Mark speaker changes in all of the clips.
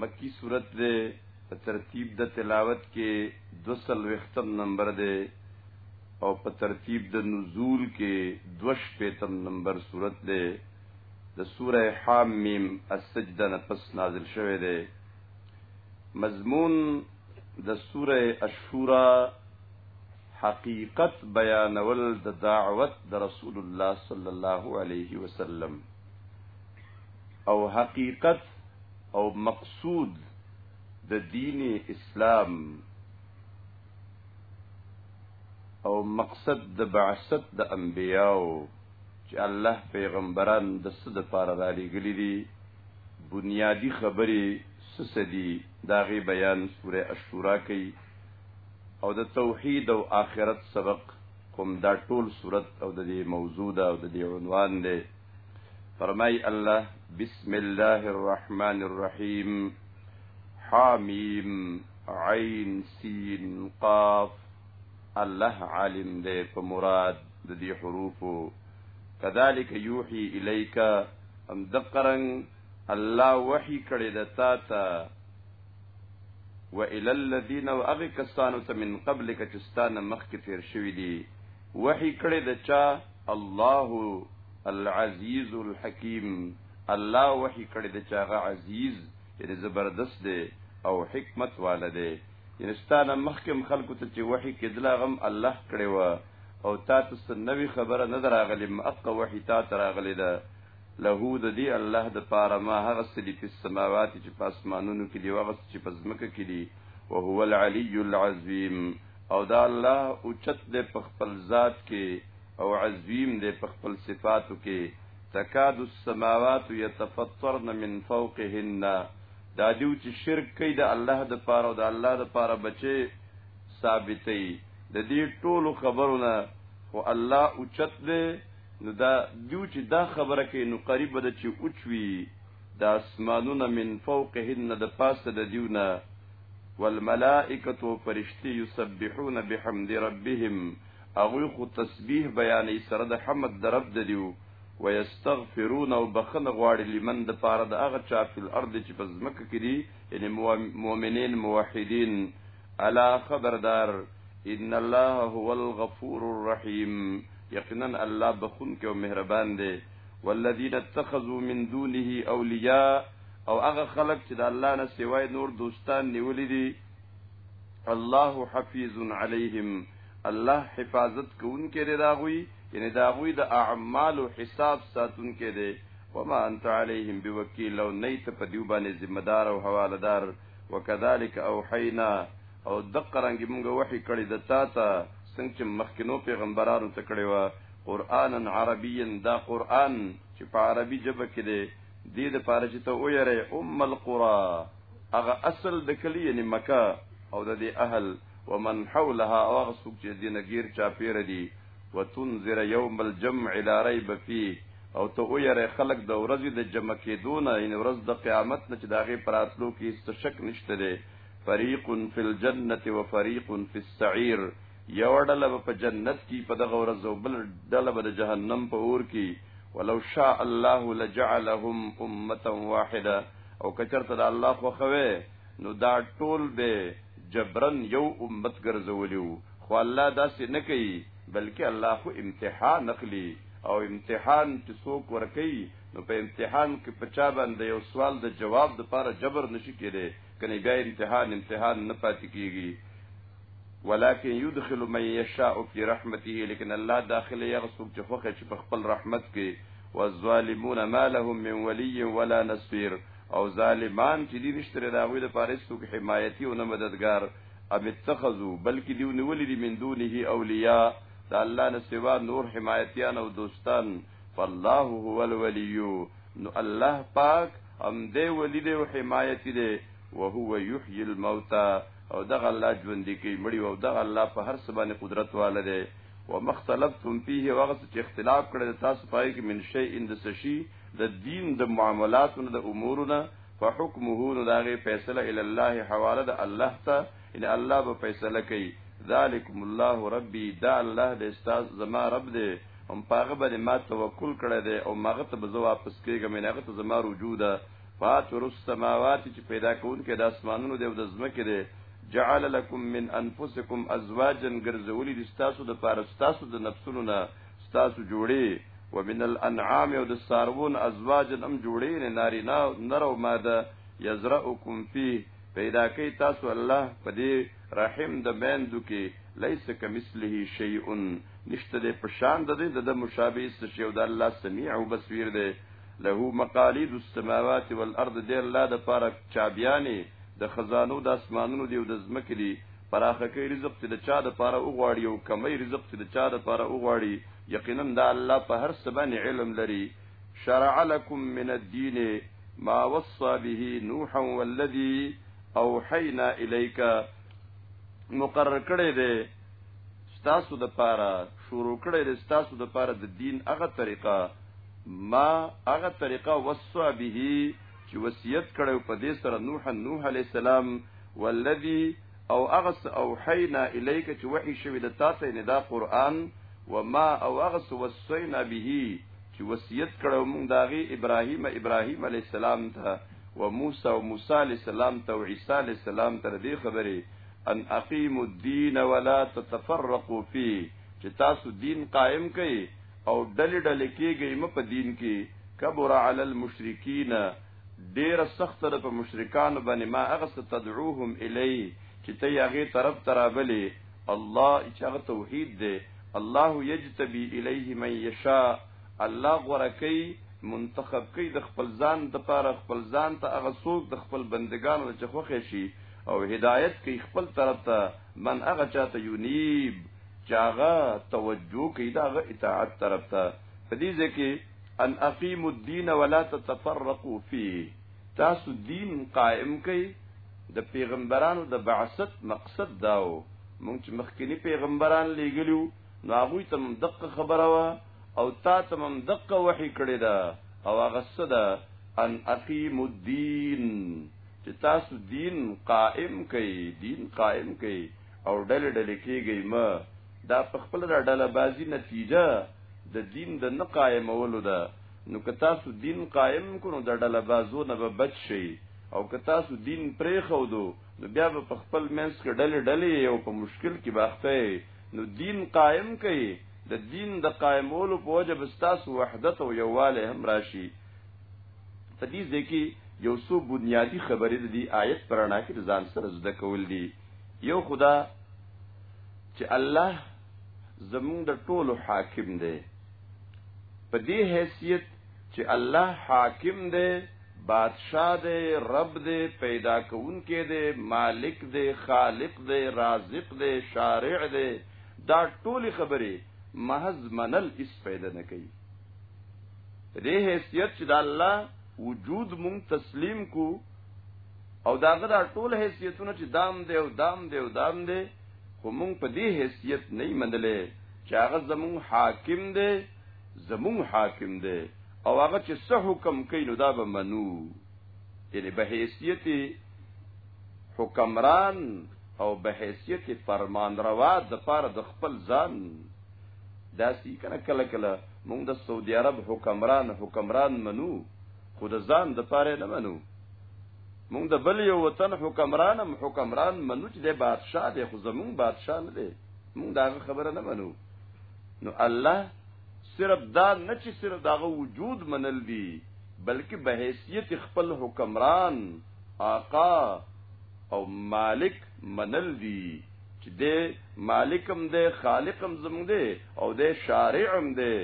Speaker 1: مکی صورت دے په ترتیب د تلاوت کې دو سلوختم نمبر دی او په ترتیب د نزول کې دوش پیتم نمبر صورت دی د سوره حام میم السجده نه پس نازل شوه دی مضمون د سوره الشورا حقیقت بیانول د دعوت د رسول الله صلی الله علیه وسلم او حقیقت او مقصود د دین اسلام او مقصد د بعثت د انبیاو چې الله پیغمبران د څه د پاره را لېږلي دي بنیادی خبرې څه دي دا غي بیان سوره الشورا کوي او د توحید او آخرت سبق کوم دا ټول صورت او د دې موضوع دا او د دې عنوان دی فرمای الله بسم الله الرحمن الرحیم حامیم عین سین قاف الله عالم دې په مراد د دې حروفو کذالک یوحی الیک ام دقرن الله وحی کړی د تا ته و الى الذين واغ کسانو ته من قبل ک چستانه مخک تیر شوی دی وحی کړی د چا الله العزیز الحکیم الله وحی کړی د چا غ عزیز یعنی زبردست دی او حکمت والده یعنی ستانه مخکم خلکو ته چې وحی کېدل غم الله کړی و او تا ته نوې خبره نه دراغلی مقه وحی تا تراغلی ده له د دې الله د پاره ما هغه سلی په سماوات چې په اسمانونو کې دی هغه چې په ځمکه کې دی او هو العلی العظیم او دا الله اوچت دې په خپل ذات کې او عظیم دې په خپل صفاتو کې تکاد السماوات يتفطرن من فوقهن دا دیو چې شرک کوي د الله د پاره او د الله د پاره بچي ثابتې د دې ټولو خبرونه خو الله اوچت دې نو دا دیو چې دا خبره کوي نو قریب ده چې اوچوي د اسمانونه من فوقهن د پاسه د دیونه والملائکه او فرشتي یسبحون بحمد ربهم هغه خو تسبیح بیانې سره د حمد د رب د دیو ويستغفرون او بخنه غواړي لمن د پاره د هغه چا په الارض چې په ځمکه کې دي یعنی مؤمنین موحدین الا خبردار ان الله هو الغفور الرحیم یقینا الله بخون کې او مهربان دی والذین اتخذوا من دونه اولیاء او هغه خلق چې د الله نه سوای نور دوستان نیولې دي الله حفیظ علیهم الله حفاظت کوونکې دی دا غوي یعنی دا غوي د اعمال او حساب ساتونکې دی وما انت عليهم بوکیل لو نیت په دیو باندې ذمہ دار او حوالدار وکذالک اوحینا او دقرنګ موږ وحی کړی د تا ته څنګه چې مخکینو پیغمبرانو ته کړی و قرانا عربیا دا قران چې په عربي ژبه کې دی دې د پاره چې ته ویری ام القرى هغه اصل د کلی یعنی مکه او د دې اهل ومن حولها او هغه څوک چې دینه غیر چا پیر دي وتنذر یوم الجمع لا ریب فيه او ته ویری خلق د ورځې د جمع کېدو نه ان ورځ د قیامت نه چې داغه پراتلو کې څه شک نشته دی فریق فی الجنه وفریق فی السعیر یوه ډله به په جنت کې په دغه ورځ او بل ډله به د جهنم په اور کې ولو شاء الله لجعلهم امه واحده او کچرته د الله خوخوي نو دا ټول به جبرن یو امت ګرځولیو خو الله داسې نه کوي بلکې الله خو امتحان اخلي او امتحان چې څوک ور کوي نو په امتحان کې پچا باندې یو سوال د جواب لپاره جبر نشي کېده کني بیا امتحان امتحان نه پاتې کیږي ولكن يدخل من يشاء في رحمته لیکن الله داخله یغ سوک چې خوخه چې په خپل رحمت کې والظالمون ما لهم من ولي ولا نصير او ظالمان چې دي نشته دا غوي د پاره سوک حمایتي او نه مددگار ام اتخذوا بلکې دیو نیولې دي من دونه اولیاء دا الله نه سوا نور حمایتيان او دوستان فالله هو الولي نو الله پاک هم دې ولي دې او حمایتي دې وهو يحيي الموتى او دغه الله ژوند کوي مړي او دغه الله په هر څه باندې قدرت واله دی و مختلفتم فيه وغس چې اختلاف کړی تاسو پای کې من شی اند سشي د دین د معاملاتو د امورونه فحکمه نو داغه فیصله ال الله حواله د الله ته ان الله به فیصله کوي ذالکم الله ربي دا الله د استاد زما رب دی هم پاغه باندې ما توکل کړی دی او ماغه ته به زه واپس کېږم نه غته زما رجوع ده فاطر السماوات چې پیدا کوونکی د اسمانونو دی او د ځمکې دی جعل لكم من انفسكم ازواجا ګرځولي دي تاسو د پاره تاسو د نفسونو نه تاسو جوړي ومن الانعام او د سارون ازواجا هم جوړي نه ناري نه نر او ماده يزرعكم فيه پیدا کوي تاسو الله په دې رحم د مندو کې ليس كمثله شيء نشته د پشان د دې د مشابه څه شی او د الله سميع او بصير دی له مقاليد السماوات والارض دې الله د پاره چابيانې د خزانو د اسمانونو دی او د ځمکې دی پراخه کوي رزق چې د چا د پاره وغواړي او کمی رزق چې د چا د پاره وغواړي یقینا دا الله په هر څه باندې علم لري شرع لكم من الدين ما وصى به نوحا والذي اوحينا اليك مقرر کړی دی ستاسو د پاره شروع کړی د ستاسو د پاره د دین هغه طریقه ما هغه طریقه وصا به چې وصیت کړو په دې سره نوح نوح علی السلام والذي او اغس اوحینا الیک چې وحی شوی د تاسو نه دا قران وما او اغس وصینا به چې وصیت کړو موږ داغي ابراهیم ابراهیم علی السلام ته و موسی او موسی علی السلام ته او عیسی علی السلام تر دې خبره ان اقیموا الدین ولا تتفرقوا فيه چې تاسو دین قائم کړئ او ډلې ډلې کېږئ م په دین کې کبر علی المشرکین ډیر سخت ده په مشرکان باندې ما هغه څه تدعوهم الی چې ته هغه طرف ترابلې الله چې هغه توحید ده الله یجتبی الیه من یشاء الله غورکی منتخب کوي د خپل ځان د پاره خپل ځان ته هغه څوک د خپل بندگانو چې خوښ شي او هدایت کوي خپل طرف ته من هغه چاته یونیب چاغه توجه کوي دا غ اطاعت طرف ته په دې ځکه ان اقیم الدین ولا تتفرقوا فيه تاسو دین قائم کړئ د پیغمبرانو د بعثت مقصد داو مونږ چې مخکینی پیغمبران لېګلو نو هغه ته دقه خبره وا او تا ته هم دقه وحی کړی دا او هغه صدا ان اقیم الدین چې تاسو دین قائم کئ دین قائم کئ او ډلې ډلې کېږئ ما دا په خپل را ډله بازی نتیجه د دین د نه قائمولو ده نو که تاسو دین قائم کړو د ډله بازو نه به بچ شئ او که تاسو دین پرې خو دو نو بیا به په خپل منځ کې ډلې ډلې او په مشکل کې باخته نو دین قائم کئ د دین د قائمولو په وجه بستاس وحدت او یواله هم راشي په دې ځای کې یو څو بنیادي خبرې د دې آیت پر اړه کې ځان سره زده کول دي یو خدا چې الله زموږ د ټولو حاکم دی په دې حیثیت چې الله حاکم دی بادشاہ دی رب دی پیدا کونکي دی مالک دی خالق دی رازق دی شارع دی دا ټول خبرې محض منل اس پیدا نه کوي دې حیثیت چې د الله وجود مونږ تسلیم کو او داغه دا ټول حیثیتونه چې دام دی او دام دی او دام دی خو مونږ په دې حیثیت نه مندلې چې هغه زمون حاکم دی زمون حاکم دی او هغه چې څه حکم کوي نو دا به منو یعنی به حیثیت حکمران او به حیثیت فرمان روا د پاره د خپل ځان داسي کنه کله کله مونږ د سعودي عرب حکمران حکمران منو خو د ځان د پاره نه منو مونږ د بل یو وطن حکمران هم حکمران منو چې د بادشاه دی خو زمونږ بادشاه نه دی مونږ دا خبره نه منو نو الله صرف دا نه چې صرف داغه وجود منل دي بلکې به حیثیت خپل حکمران آقا او مالک منل دي چې د مالکم د خالقم زموږ دی او د شارعم دی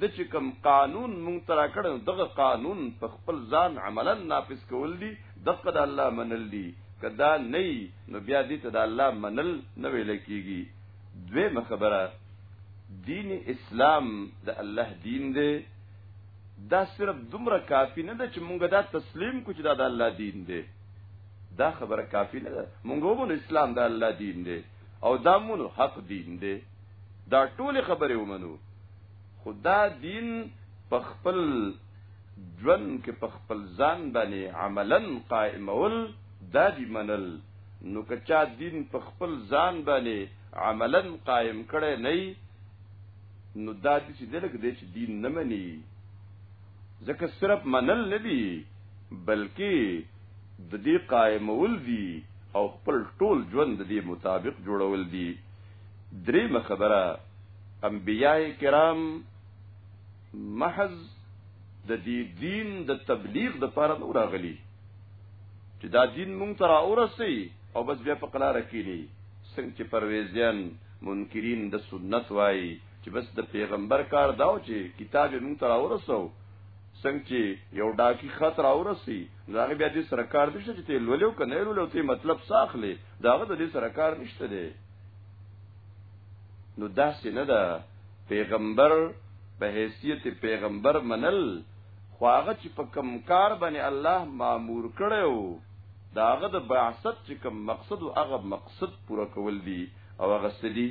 Speaker 1: د چې کوم قانون مونږ ترا کړو دغه قانون په خپل ځان عملا نافذ کول دي دغه د الله منل دي کدا نه نو بیا دې ته د الله منل نه ویل کیږي دویمه خبره دین اسلام د الله دین دی دا صرف دومره کافی نه ده چې مونږ دا تسلیم کو چې دا د الله دین دی دا خبره کافی نه ده مونږ ومنو اسلام د الله دین دی او دا مونږ حق دین دی دا ټول خبره ومنو خدا دین په خپل ژوند کې په خپل ځان باندې عملا قائمول دا دی منل نو کچا دین په خپل ځان باندې عملا قائم کړي نه نو دا دې چې دلک دې چې دین نه مني ځکه صرف منل نه دی بلکې د دې قائمول دي او خپل ټول ژوند د دې مطابق جوړول دي درېمه خبره انبیاء کرام محض د دې دین د تبلیغ د پاره نو راغلي چې دا دین مونږ تر اورسي او بس بیا په قلاره کینی څنګه چې پرويزيان منکرین د سنت وای چې بس د پیغمبر کار داو چې کتاب مونږ تر اورسو څنګه چې یو ډاکی خط راورسي نو هغه بیا دې سره کار نشته چې ته لولیو کنه لولیو ته مطلب ساخلې داغه د دې سره کار نشته دی نو داسې نه ده پیغمبر په حیثیت پیغمبر منل خو هغه چې په کم کار باندې الله مامور کړو داغه د بعثت چې کم مقصد او هغه مقصد پوره کول دي او هغه سدي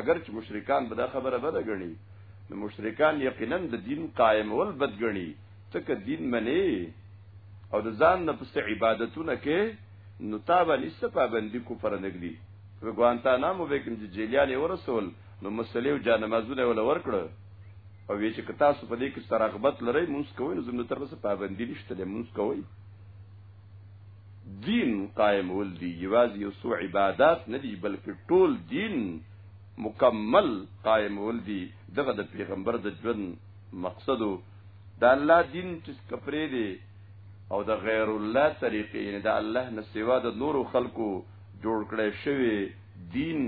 Speaker 1: اگر چې مشرکان به دا خبره بده غني نو مشرکان یقینا د دین قائمول بد غني ته دین منی او د ځان نه پس عبادتونه کې نو تا باندې څه پابندي کو پر نګدي په ګوانتانامو به کوم چې جیلیان ورسول نو مسلې او جانمازونه ول ورکړه او وی چې کتا سو په دې کې سرغبت لري مونږ کوی نو زموږ تر څه پابندي نشته مونږ کوی دین قائمول دی یوازې یو څو عبادت نه دی بلکې ټول دین مکمل قائمول دی دغه د پیغمبر د ژوند مقصد دا الله دین چې کفرې دی او د غیر الله طریقې نه د الله نه سوا د نورو خلکو جوړ کړی شوی دین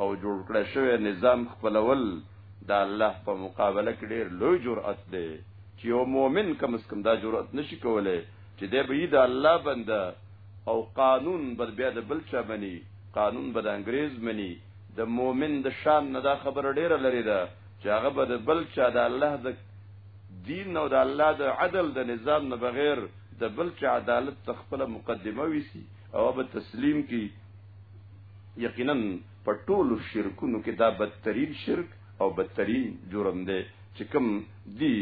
Speaker 1: او جوړ کړی شوی نظام خپلول د الله په مقابله کې ډېر لوی جرأت دی چې یو مؤمن کم از کم دا جرأت نشي کولای چې دی به د الله بنده او قانون به بیا د بل چا مني قانون به د انګريز مني د مؤمن د شان نه دا خبره ډیره لري ده چې هغه به د بل چا د الله د دین او د الله د عدل د نظام نه بغیر د بل چا عدالت تخپل مقدمه ویسي او به تسلیم کی یقینا په ټولو شرکونو کې دا بدترین شرک او بدترین جرم دی چې کوم دی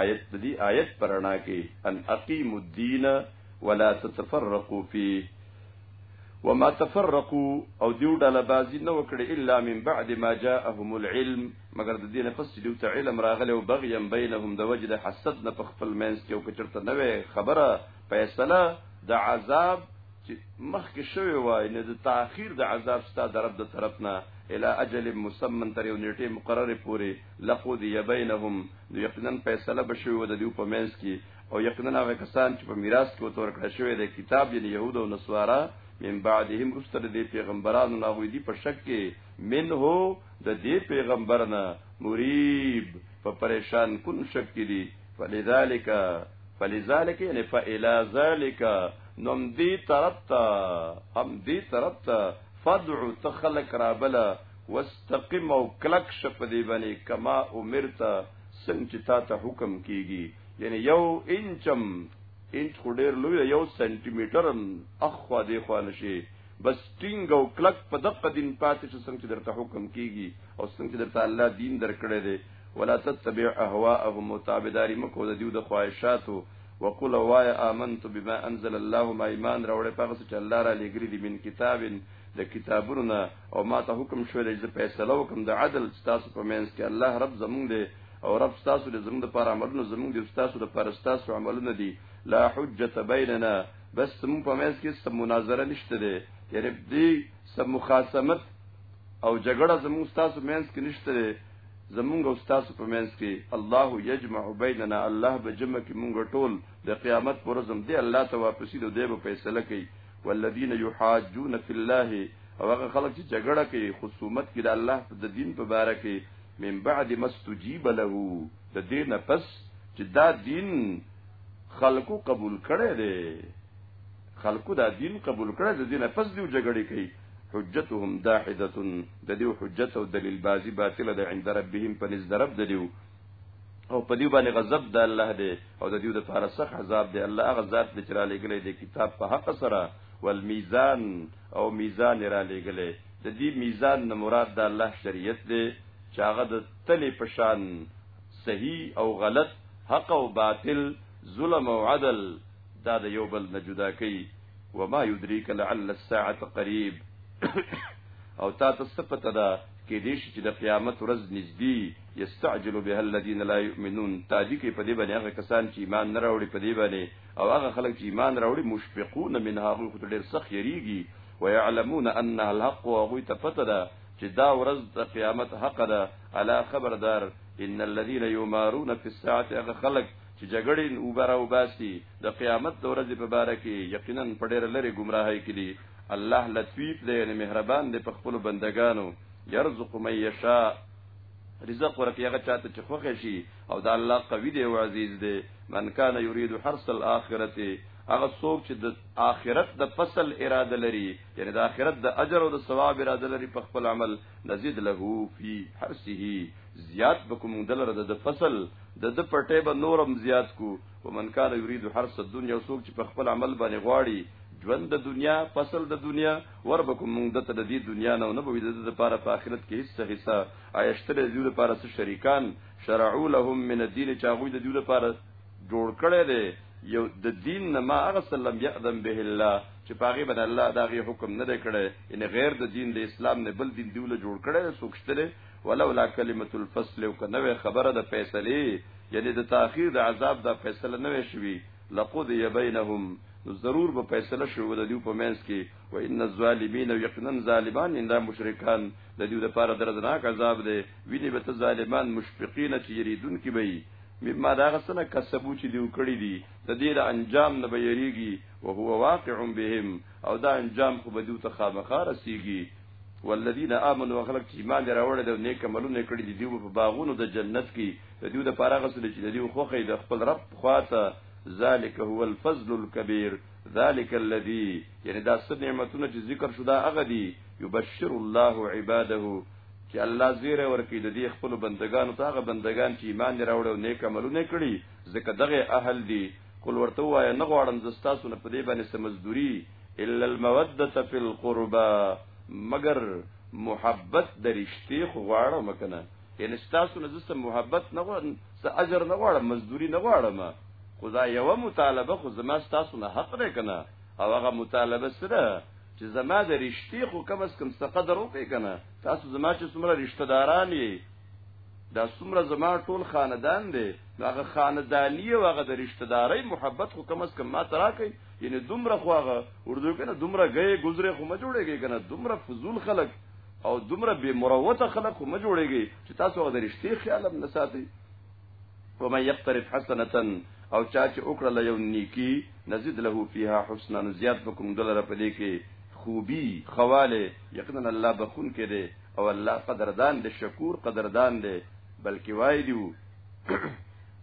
Speaker 1: آیت دی آیت پرانا کې ان اقیم الدین ولا تتفرقوا فيه وما تفرقوا او دیو ډله بازی نه وکړي الا من بعد ما جاءهم العلم مگر د دینه پس دیو ته علم راغله او بغیا بینهم د وجد حسد نه په خپل مینس کې او کچرته نه خبره فیصله د عذاب چې مخکې شوی وای نه د تاخير د عذاب ستا د رب د طرف نه الی اجل مسمن تر یو نیټه مقرره پوري لقو دی بینهم نو یقینا فیصله بشوي ود دیو په منځ کې او یقینا هغه کسان چې په میراث کې تور کړه شوی د کتاب یعنی يهود او نصارا من بعدهم رسل دی پیغمبرانو نه وې دي په شک کې منه د دې پیغمبرنا مریب په پریشان کن شک کې دي فلذلك فلذلك یعنی فإلى ذلك نم دی طرف تا هم دی طرف تا فدعو تخلق رابلا واستقم او کلک شپ دی باندې کما امرت څنګه چې تا ته حکم کیږي یعنی یو انچم انچ خو ډیر لوی یو سانتی میټر اخوا دی خو نشي بس ټینګ او کلک په دقه دین پاتې چې څنګه درته حکم کیږي او څنګه درته الله دین درکړی دی ولا تتبع اهواءهم متابداری مکو د دیو د خواهشاتو وقل وای آمنت بما انزل الله ما ایمان راوړې په څه چې الله را لګری دی من کتاب د کتابونو نه او ما ته حکم شو چې زه فیصله وکم د عدل تاسو په منځ کې الله رب زمونږ دی او رب تاسو د زمونږ د پاره عملونه زمونږ د تاسو د پاره تاسو عملونه دي لا حجت بیننا بس زمونږ په منځ کې سم مناظره نشته دی یعنی دې سم مخاصمت او جګړه زمونږ تاسو منځ کې نشته دی زمونږ او ستاسو په منځ کې الله یجمع بیننا الله به جمع کې مونږ ټول د قیامت پر ورځ دې الله ته واپسی دو دې به فیصله کوي والذین یحاجون فی الله او هغه خلک چې جګړه کوي خصومت کوي د الله د دین په باره کې من بعد مستجیب له د دې نه پس چې دا دین خلکو قبول کړي دي خلکو دا دین قبول کړي د دې نه پس دی جګړه کوي حجتهم داحده د دې حجت او دلیل بازی باطل ده عند ربهم په نزد رب د دیو او په دې باندې غضب د الله دی او د دې د فار سخ عذاب دی الله هغه ذات چې را لګلې د کتاب په حق سره والمیزان او میزان را لګلې د دې میزان نه مراد د الله شریعت دی چې هغه د تلې پشان صحیح او غلط حق او باطل ظلم او عدل دا د یو بل نه جدا کوي وما يدريك لعل الساعه قريب او تا ته څه پته ده کې دې شي چې د قیامت ورځ نږدې یستعجل به الذين لا يؤمنون تاجی کې په دې باندې هغه کسان چې ایمان نه راوړي په دې باندې او هغه خلک چې ایمان راوړي مشفقون منها هغه خو ډېر سخت یریږي ويعلمون انها الحق او هغه ته پته ده چې دا ورځ د قیامت حق ده الا خبردار ان الذين يمارون في الساعه هغه خلک چې جګړې وبره وباسي د قیامت د ورځې په باره کې یقینا په ډېر لري گمراهۍ کې دي الله لطیف دی یعنی مهربان دی په خپل بندگانو یرزق من یشاء رزق ورکړي هغه چاته چې خوښ شي او دا الله قوي دی او عزیز دی من کان یرید حرث الاخرته هغه څوک چې د آخرت د فصل اراده لري یعنی د آخرت د اجر او د ثواب اراده لري په خپل عمل نزيد له فی حرسه زیات بکو مونږ دلره د فصل د د پټې به نورم زیات کو ومن کان یرید حرس الدنیا سوق چې په خپل عمل باندې غواړي ژوند د دنیا فصل د دنیا ور بکو مونږ د د دې دنیا نه نه بوي د لپاره په آخرت کې هیڅ حصہ آیشتره د لپاره څه شریکان شرعوا لهم من الدين چاغوی د لپاره جوړ کړي دي یو د دین نه ما هغه سلم یقدم به الله چې پاغي بن الله دا غي حکم نه کړي ان غیر د دین د اسلام نه بل دین دیول جوړ کړي سوکشتره ولولا کلمه الفصل او کنه خبره د فیصله یعنی د تاخير د عذاب د فیصله نه شوي لقضي بينهم ضرور به فیصله شوه د دیو په منځ کې و ان الظالمین یقینا ظالمان ان مشرکان د دیو لپاره دردناک عذاب دی ویني به ته ظالمان مشفقین چې یریدون کې به مما دا غسنه کسبو چې دیو کړی دی د دې له انجام نه به یریږي او هو واقع بهم او دا انجام خو به دیو ته خامخا رسیږي والذین آمنوا وخلق چې ایمان دی راوړی دی نیک عملونه کړی دی دیو په باغونو د جنت کې د دیو د پاره غسل چې د دیو خوخه د خپل رب خواته ذالک هو الفضل الكبير ذالک الذی یعنی دا ست نعمتونه چې ذکر شو دا هغه دی یبشر الله عباده چې الله زیره ورکی د دې خپل بندگانو ته هغه بندگان چې ایمان دی راوړی او نیک عملونه کړی ځکه دغه اهل دی قل ورته وای نه غواړم زستاسو نه په دې باندې سمزدوري الا الموده فی القربا مگر محبت د رښتې خو غواړم مکنه یعنی تاسو نه زسته محبت نه غواړم څه اجر نه غواړم مزدوری نه غواړم خدا یو مطالبه خو زما تاسو نه حق نه کنه او هغه مطالبه سره چې زما د رښتې خو کم از کم څه قدر وکړي کنه تاسو زما چې څومره رشتہ داران یې دا څومره زما ټول خاندان دی هغه خاندانی او هغه د رشتہ داري محبت خو کم از کم ما ترا کوي یعنی دومره خو هغه اردو کنه دومره غي گزره خو ما جوړيږي کنه دومره فضول خلک او دومره بے مروته خلک خو ما جوړيږي چې تاسو هغه د رښتې خیال هم نه ساتي ومن يقترف حسنه او چا چې وکړه له یو نیکی نزيد له فيها حسنا زیات بکم دلر په دې کې خوبي خواله یقینا الله بخون کې دي او الله قدردان دي شکور قدردان دي بلکې وای دیو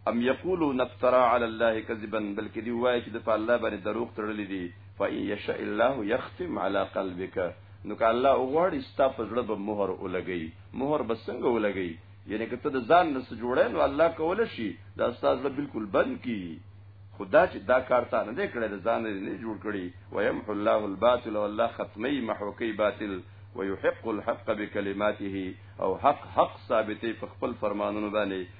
Speaker 1: ام یقولون افترا علی الله کذبا بلکې دی وایي چې د په الله باندې دروغ تړلې دي فإن یشاء الله یختم علی قلبک نو که الله وغواړي ستا په زړه به مهر ولګي مهر به څنګه ولګي یعنی که ته د ځان نه جوړې نو الله کول شي دا ستا زړه بالکل بند کی خدا چې دا کار تا نه کړی د ځان نه جوړ کړي ويمحو الله الباطل والله ختمي محو کوي باطل ويحق الحق بكلماته او حق حق ثابتې په خپل فرمانونو باندې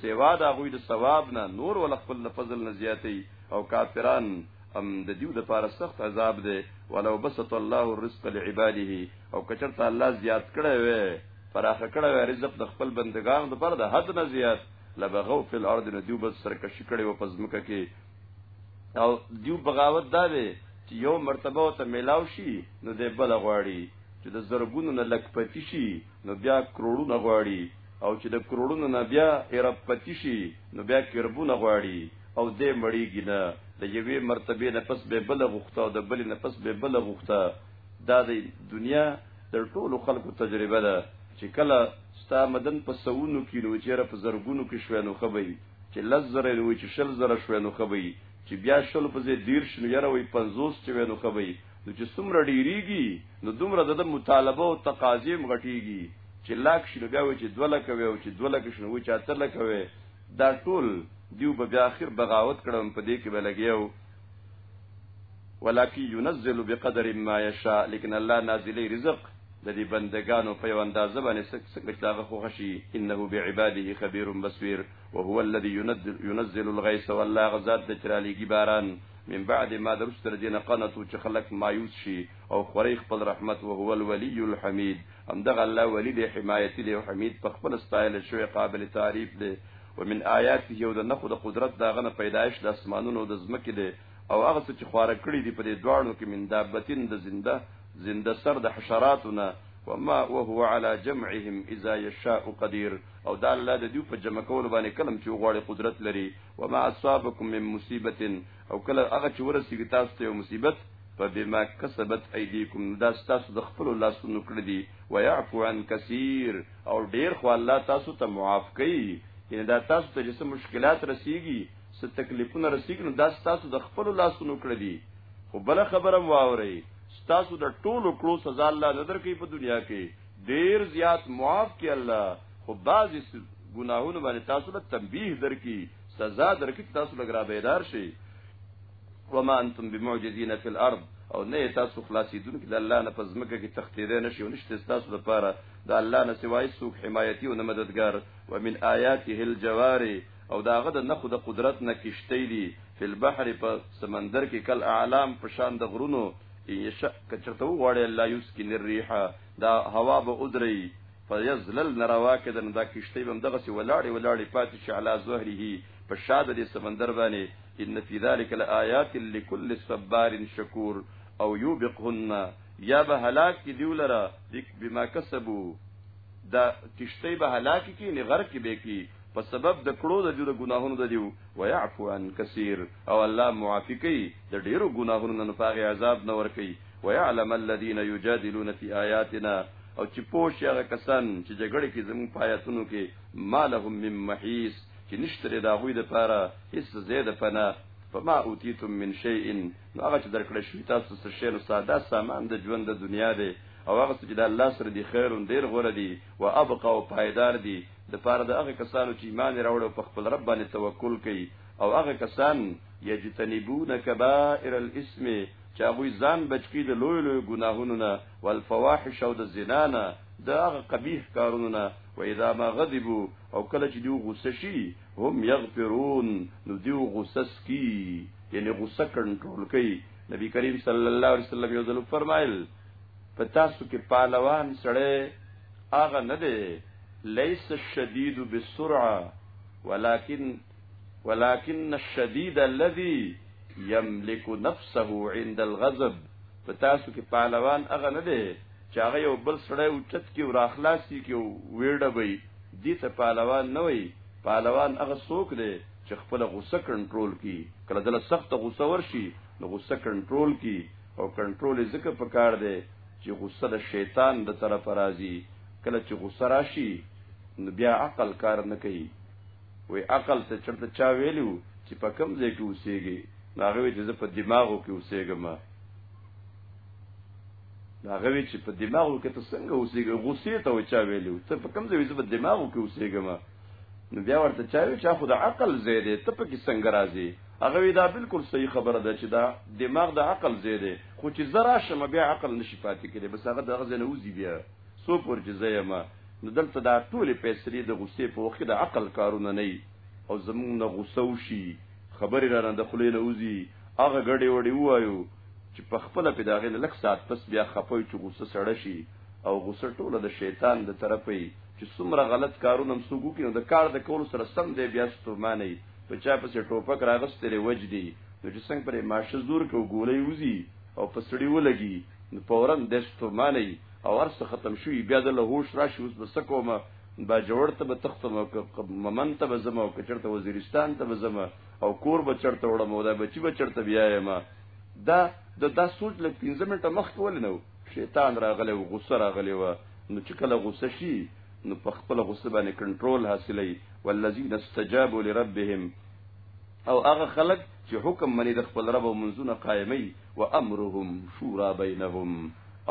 Speaker 1: سیوا د هغوی د ثواب نه نور ول خپل د فضل نه زیاتی او کافران ام د دیو د پاره سخت عذاب دی ولو بسط الله الرزق لعباده او کچرته الله زیات کړي وي فراخ کړي وي رزق د خپل بندگانو د پر د حد نه زیات لبغو فی الارض نه دیو بس سرکشی کړي او پزمکه کې او دیو بغاوت دا دی چې یو مرتبه ته میلاو شي نو د بل غواړي چې د زرګونو نه لک پتی شي نو بیا کروړونه غواړي او چې د کروړونو نه بیا ارب پتی شي نو بیا کربونه غواړي او دې مړیږي نه د یوې مرتبه نه پس به بل غوښته او د بل نه پس به بل غوښته دا د دنیا د ټولو خلکو تجربه ده چې کله ستا مدن په سونو کې نو چې را په زرګونو کې شوې نو خبي چې لزر نو چې شل زره شوې نو خبي چې بیا شل په دې دیر شنو یره وي 50 چې نو خبي نو چې څومره ډیریږي نو دومره د مطالبه او تقاضې مغټیږي چې لاک شنو بیا وي چې دوله کوي او چې دوله کې شنو وي چې اتر لکوي دا ټول دیو به بیا اخر بغاوت کړم په دې کې به لګیو ولکه ينزل بقدر ما يشاء لیکن الله نازلی رزق د دې بندگانو په یو اندازه باندې څنګه چې هغه خوښ شي انه بعباده خبير بصير وهو الذي ينزل الغيث والله غزاد د چرالېږي باران من بعد ما درست تر دینه قنتو چې خلک مایوس شي او خوري خپل رحمت او هو الولی الحمید هم دغه الله ولی دی حمایت دی او حمید په خپل ستایل شوی قابل تعریف دی ومن آیاته یو د نخو د قدرت دا غنه پیدایش د اسمانونو د زمکه دی او هغه څه چې خواره کړی دی په دې دواړو کې من دابتین د زنده زنده سر د حشراتونه وما وهو على جمعهم اذا يشاء قدير او دا الله د دې په جمع کول باندې کلم چې غواړي قدرت لري وما اصابكم من مصيبه او کله هغه چې ورسیږي تاسو ته مصیبت په بما کسبت ایدیکم دا تاسو د خپل لاسونو کړی دی و يعفو عن كثير او ډیر خو الله تاسو ته معاف کوي یعنی دا تاسو ته چې مشکلات رسیږي څه تکلیفونه رسیږي نو دا تاسو د خپل لاسونو کړی دی خو بل خبرم واوري تاسو د ټولو کړو سزا الله نه درکې په دنیا کې ډیر زیات معاف کی الله خو بعضی ګناهونه باندې تاسو له تنبیه درکې سزا درکې تاسو لګرا بیدار شي وما انتم بمعجزین فی الارض او نه تاسو خلاصې دن کې د الله نه پزمکه کې تختیدې نشي او نشته تاسو لپاره د الله نه سوای څوک حمایتي او مددگار ومن آیاته الجواری او داغه د نخو د قدرت نه کشتۍ دي په البحر په سمندر کې کل اعلام په شان د غرونو یش کچرته وغواړي الله یسکن الريح دا هوا به ادري فیزلل نرواکه د دا کشتۍ بم دغه سی ولاړې ولاړې پاتې شي علا زهره په شاد دي سمندر باندې ان فی ذلک لآیات لكل صبار شکور او یوبقهن یا به هلاک کی دیولره بما کسبو دا کشتۍ به هلاک کی نه غرق به کی په سبب د کړو د جوړ ګناهونو د دیو ويعفو عن کثیر او الله معافی کوي د ډیرو ګناهونو نه پاغه عذاب نه ور کوي ويعلم الذين يجادلون في آياتنا او چې پوه شي هغه کسان چې جګړه کې زموږ پایتونو کې مالهم من محیس چې نشتره دا غوی د پاره هیڅ زیاده پناه فما اوتیتم من شیء نو هغه چې درکړې شوی تاسو څه شی نو ساده سامان د ژوند د دنیا دی او هغه چې د الله سره دی خیر او ډیر غوړه دی او ابقا او پایدار دی د پاره د هغه کسانو چې ایمان راوړ او په خپل رب باندې توکل کوي او هغه کسان یجتنبون کبائر الاسم چې هغه ځان بچی د لوی لوی ګناهونو نه والفواحش او د زنا نه د هغه قبیح کارونو نه و اذا ما غضبوا او کله چې دوی غوسه شي هم یغفرون نو دوی غوسه سکی یعنی غوسه کنټرول کوي نبی کریم صلی الله علیه وسلم یو ځل فرمایل په تاسو کې پهلوان سړی هغه نه دی ليس الشديد بالسرعه ولكن ولكن الشديد الذي يملك نفسه عند الغضب پتاسو کې پهلوان هغه نه دی چې هغه یو بل سړی اوچت کې او راخلاصي کې ویړه وي دي ته پهلوان نه وي پهلوان هغه څوک دی چې خپل غصه کنټرول کی کله دله سخت غصه ورشي نو غصه کنټرول کی او کنټرول ځکه پکار دی چې غصه د شیطان د طرف راځي کله چې غوسه راشي نو بیا عقل کار نه کوي وی عقل ته چرته چا ویلو چې په کم ځای کې اوسېږي هغه وی چې زه په دماغو کې اوسېږم هغه وی چې په دماغو کې ته څنګه اوسېږي غوسې ته چا ویلو ته په کم ځای زه په دماغو کې اوسېږم نو بیا ورته چا وی چې خو د عقل ځای دی ته په کې څنګه راځي هغه وی دا بالکل صحیح خبره ده چې دا دماغ د عقل ځای دی خو چې زرا شمه بیا عقل نشي پاتې کېږي بس هغه دغه ځای نه وځي بیا څو پور چې زه یم نو دلته دا ټولې فیصلې د غصې په وخت کې د عقل کارونه نه وي او زمونږ نه غصه وشي خبرې را نه د خولې نه وځي هغه ګډې وډې ووایو چې په خپله پې د هغې نه لږ ساعت پس بیا خپه وي چې غصه سړه شي او غصه ټوله د شیطان د طرفه وي چې څومره غلط کارونه هم څوک وکړي نو د کار د کولو سره سم دی بیا ستومانه وي په چا پسې ټوپک راغستې دی وجدي نو چې څنګه پرې ماشه زور کوي ګولۍ وځي او په سړي ولګي نو فورا دی ستومانه وي او ارسه ختم شوی بیا د له هوش راشي اوس بس کومه با جوړ ته به تختم او ممن ته به زما او کچرته وزیرستان ته به زما او کور به چرته وړم او دا بچی به چرته بیا ما دا د دا سوچ لږ 15 منټه مخکې ول نو شیطان راغلی او غصه راغلی و نو چې کله غصه شي نو په خپل غصه باندې کنټرول حاصلې والذین استجابوا لربهم او هغه خلق چې حکم منی د خپل رب او منځونه قائمي و امرهم شورا بینهم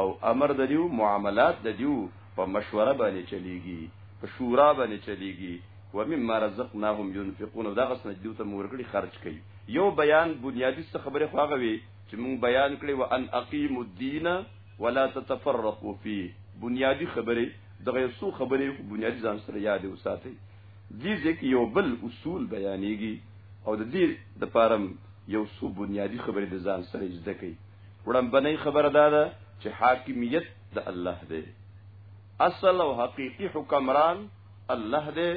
Speaker 1: او امر د دیو معاملات د دیو په مشوره باندې چلیږي په شورا باندې چلیږي و مما رزقناهم ينفقون دا غسن دیو ته مورګړي خرج کوي یو بیان بنیادی څه خبره خو هغه وي چې مونږ بیان کړي و ان اقیم الدین ولا تتفرقوا فيه بنیادی خبره دغه څو خبره بنیادی ځان سره یاد وساتئ دې ځای کې یو بل اصول بیانېږي او د دې د پارم یو څو بنیادی خبرې د ځان سره زده کوي وړاندې خبره دا ده چې حاکمیت د الله دی اصل او حقيقي حکمران الله دی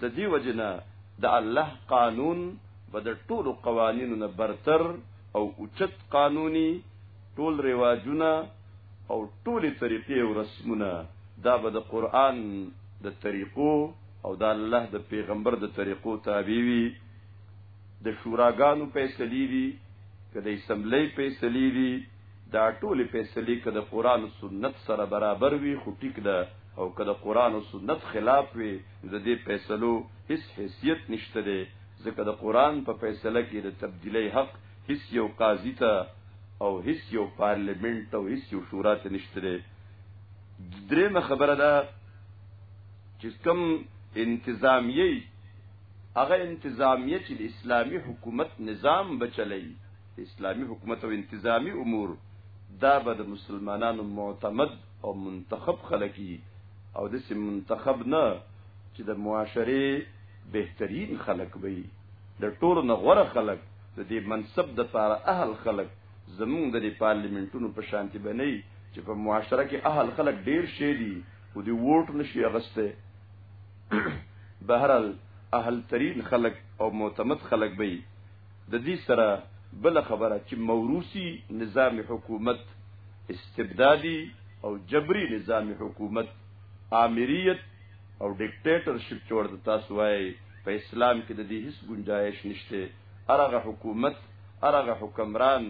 Speaker 1: د دې وجنه د الله قانون به د ټولو قوانینو نه برتر او اوچت قانوني ټول رواجونه او ټولې طریقې او رسمونه دا به د قران د طریقو او د الله د پیغمبر د طریقو تابع وي د شوراګانو فیصلې دي که د اسمبلی فیصلې دي دا ټولې فیصلې که د قران او سنت سره برابر وي خو ټیک ده او که د قران او سنت خلاف وي د دې فیصلو هیڅ حیثیت نشته ده ځکه د قران په فیصله کې د تبدیلی حق هیڅ یو قاضی ته او هیڅ یو پارلیمنت او هیڅ یو شورا ته نشته دی درېمه خبره ده چې کوم انتظامیه هغه انتظامیه چې د اسلامی حکومت نظام بچلای اسلامی حکومت او انتظامی امور دا به د مسلمانانو معتمد او منتخب خلکی او د سم منتخب نه چې د معاشره بهترین خلق به د ټولو نه غوره خلق د دې منصب د پاره اهل خلق زموږ د پارلیمنتونو په شانتي بنئ چې په معاشره کې اهل خلق ډیر شي دي او دی ووټ نشي اغسته بهرال اهل ترین خلق او معتمد خلق به د دې سره بل خبره چې موروثي نظام حکومت استبدادي او جبري نظام حکومت آمریت او ډیکټیټرشپ چې ورته تاسو وایي په اسلام کې د دې هیڅ گنجایش نشته ارغه حکومت ارغه حکمران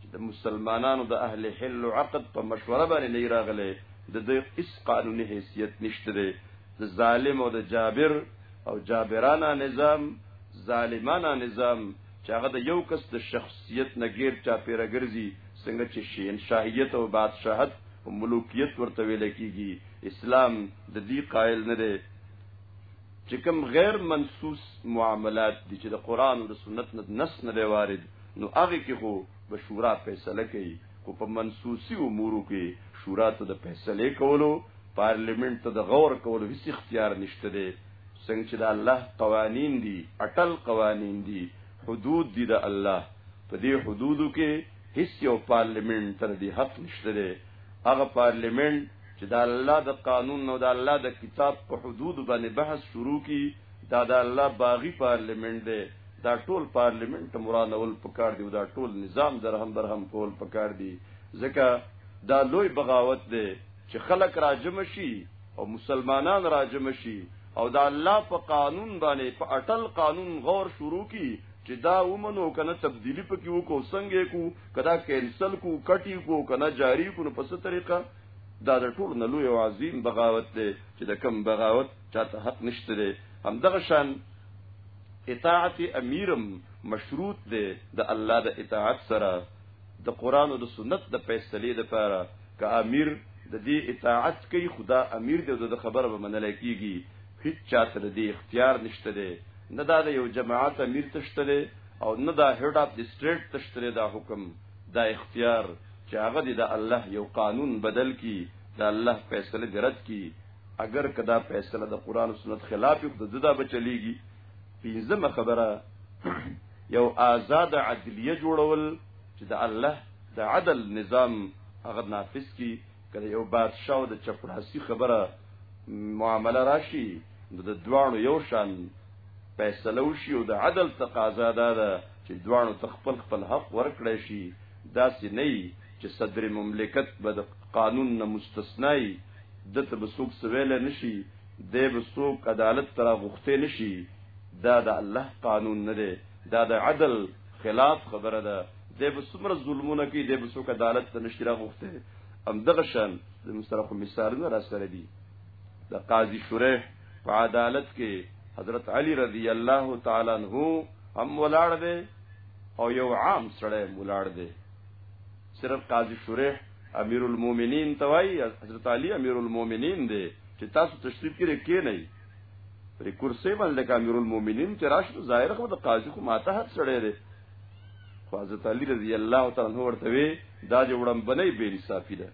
Speaker 1: چې د مسلمانانو د اهل حل او عقد په مشوره باندې نه راغله د دې هیڅ قانوني حیثیت نشته دی د ظالم او د جابر او جابرانه نظام ظالمانه نظام چې هغه د یو کس د شخصیت نه غیر چا پیرګرځي څنګه چې شین شاهیت او بادشاہت او ملوکیت ورته ویل کیږي اسلام د دې قائل نه دی چې کوم غیر منصوص معاملات دي چې د قران او د سنت نه نس نه دی وارد نو هغه کې خو به شورا فیصله کوي خو په منصوصي امورو کې شورا ته د فیصله کولو پارلیمنت ته د غور کولو هیڅ اختیار نشته دی څنګه چې د الله قوانین دي اٹل قوانین دي حدود دي د الله په دې حدودو کې هیڅ یو پارلیمنټ ته د دې حق نشته دی هغه پارلیمنټ چې د الله د قانون او د الله د کتاب په حدود باندې بحث شروع کی دا د الله باغی پارلیمنت دی دا ټول پارلیمنت مرانول پکار دی دا ټول نظام درهم برهم کول پکار دی ځکه دا لوی بغاوت دی چې خلک راجم شي او مسلمانان راجم شي او دا الله په قانون باندې په اٹل قانون غور شروع کی چې دا ومنو کنه تبدیلی پکې وکړو څنګه کو کدا کینسل کو کټی کو کنه جاری کو په څه طریقه دا د ټول نه لوی او عظیم بغاوت دی چې د کم بغاوت چاته حق نشته دی همدغه شان اطاعت امیرم مشروط دی د الله د اطاعت سره د قران او د سنت د فیصلې لپاره که امیر د دې اطاعت کوي خدا امیر دی د خبره به منل کیږي هیڅ چا سره دی اختیار نشته دی نه دا د یو جماعت امیر تشته دی او نه دا هډ اف دی سټریټ تشته دی دا حکم دا اختیار چې هغه دی د الله یو قانون بدل کی دا الله فیصله درت کی اگر کدا فیصله د قران او سنت خلاف یو د ددا بچلیږي پینځمه خبره یو آزاد عدلیه جوړول چې د الله د عدل نظام هغه نافذ کی کله یو بادشاہ او د چپړاسی خبره معامله راشي نو د دوانو یو شان فیصله وشي او د عدل تقاضا ده ده چې دوانو تخپل خپل حق ورکړی شي دا سې نه چې صدر مملکت به د قانون نه مستثنی دته به څوک سویل نشي د به څوک عدالت تر غوښته نشي دا د الله قانون نه ده دا د عدل خلاف خبره ده دی به څومره ظلمونه کوي دی به څوک عدالت ته نشي راغوښتی همدغه شان زموږ سره خو مثالونه را سره دي د قاضي شریح په عدالت کې حضرت علی رضی الله تعالی عنہ هم ولاړ دی او یو عام سړی ولاړ دی صرف قاضي شریح امیر المؤمنین توای حضرت علی امیر المؤمنین دی چې تاسو تشریف کړئ کې نه پر کرسي باندې د امیر المؤمنین چې راشد ظاهر خو د قاضي خو ماته هڅ سړی دی خو حضرت علی رضی الله تعالی عنہ ورته وی دا جوړم بنې بے انصافی ده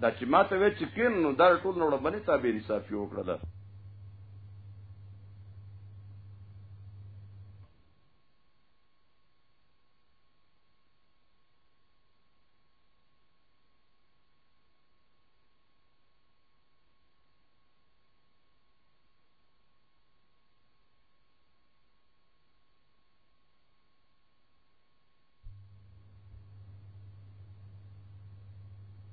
Speaker 1: دا چې ما ته وی چې کین نو دا ټول نو بنې تا بے انصافی وکړه ده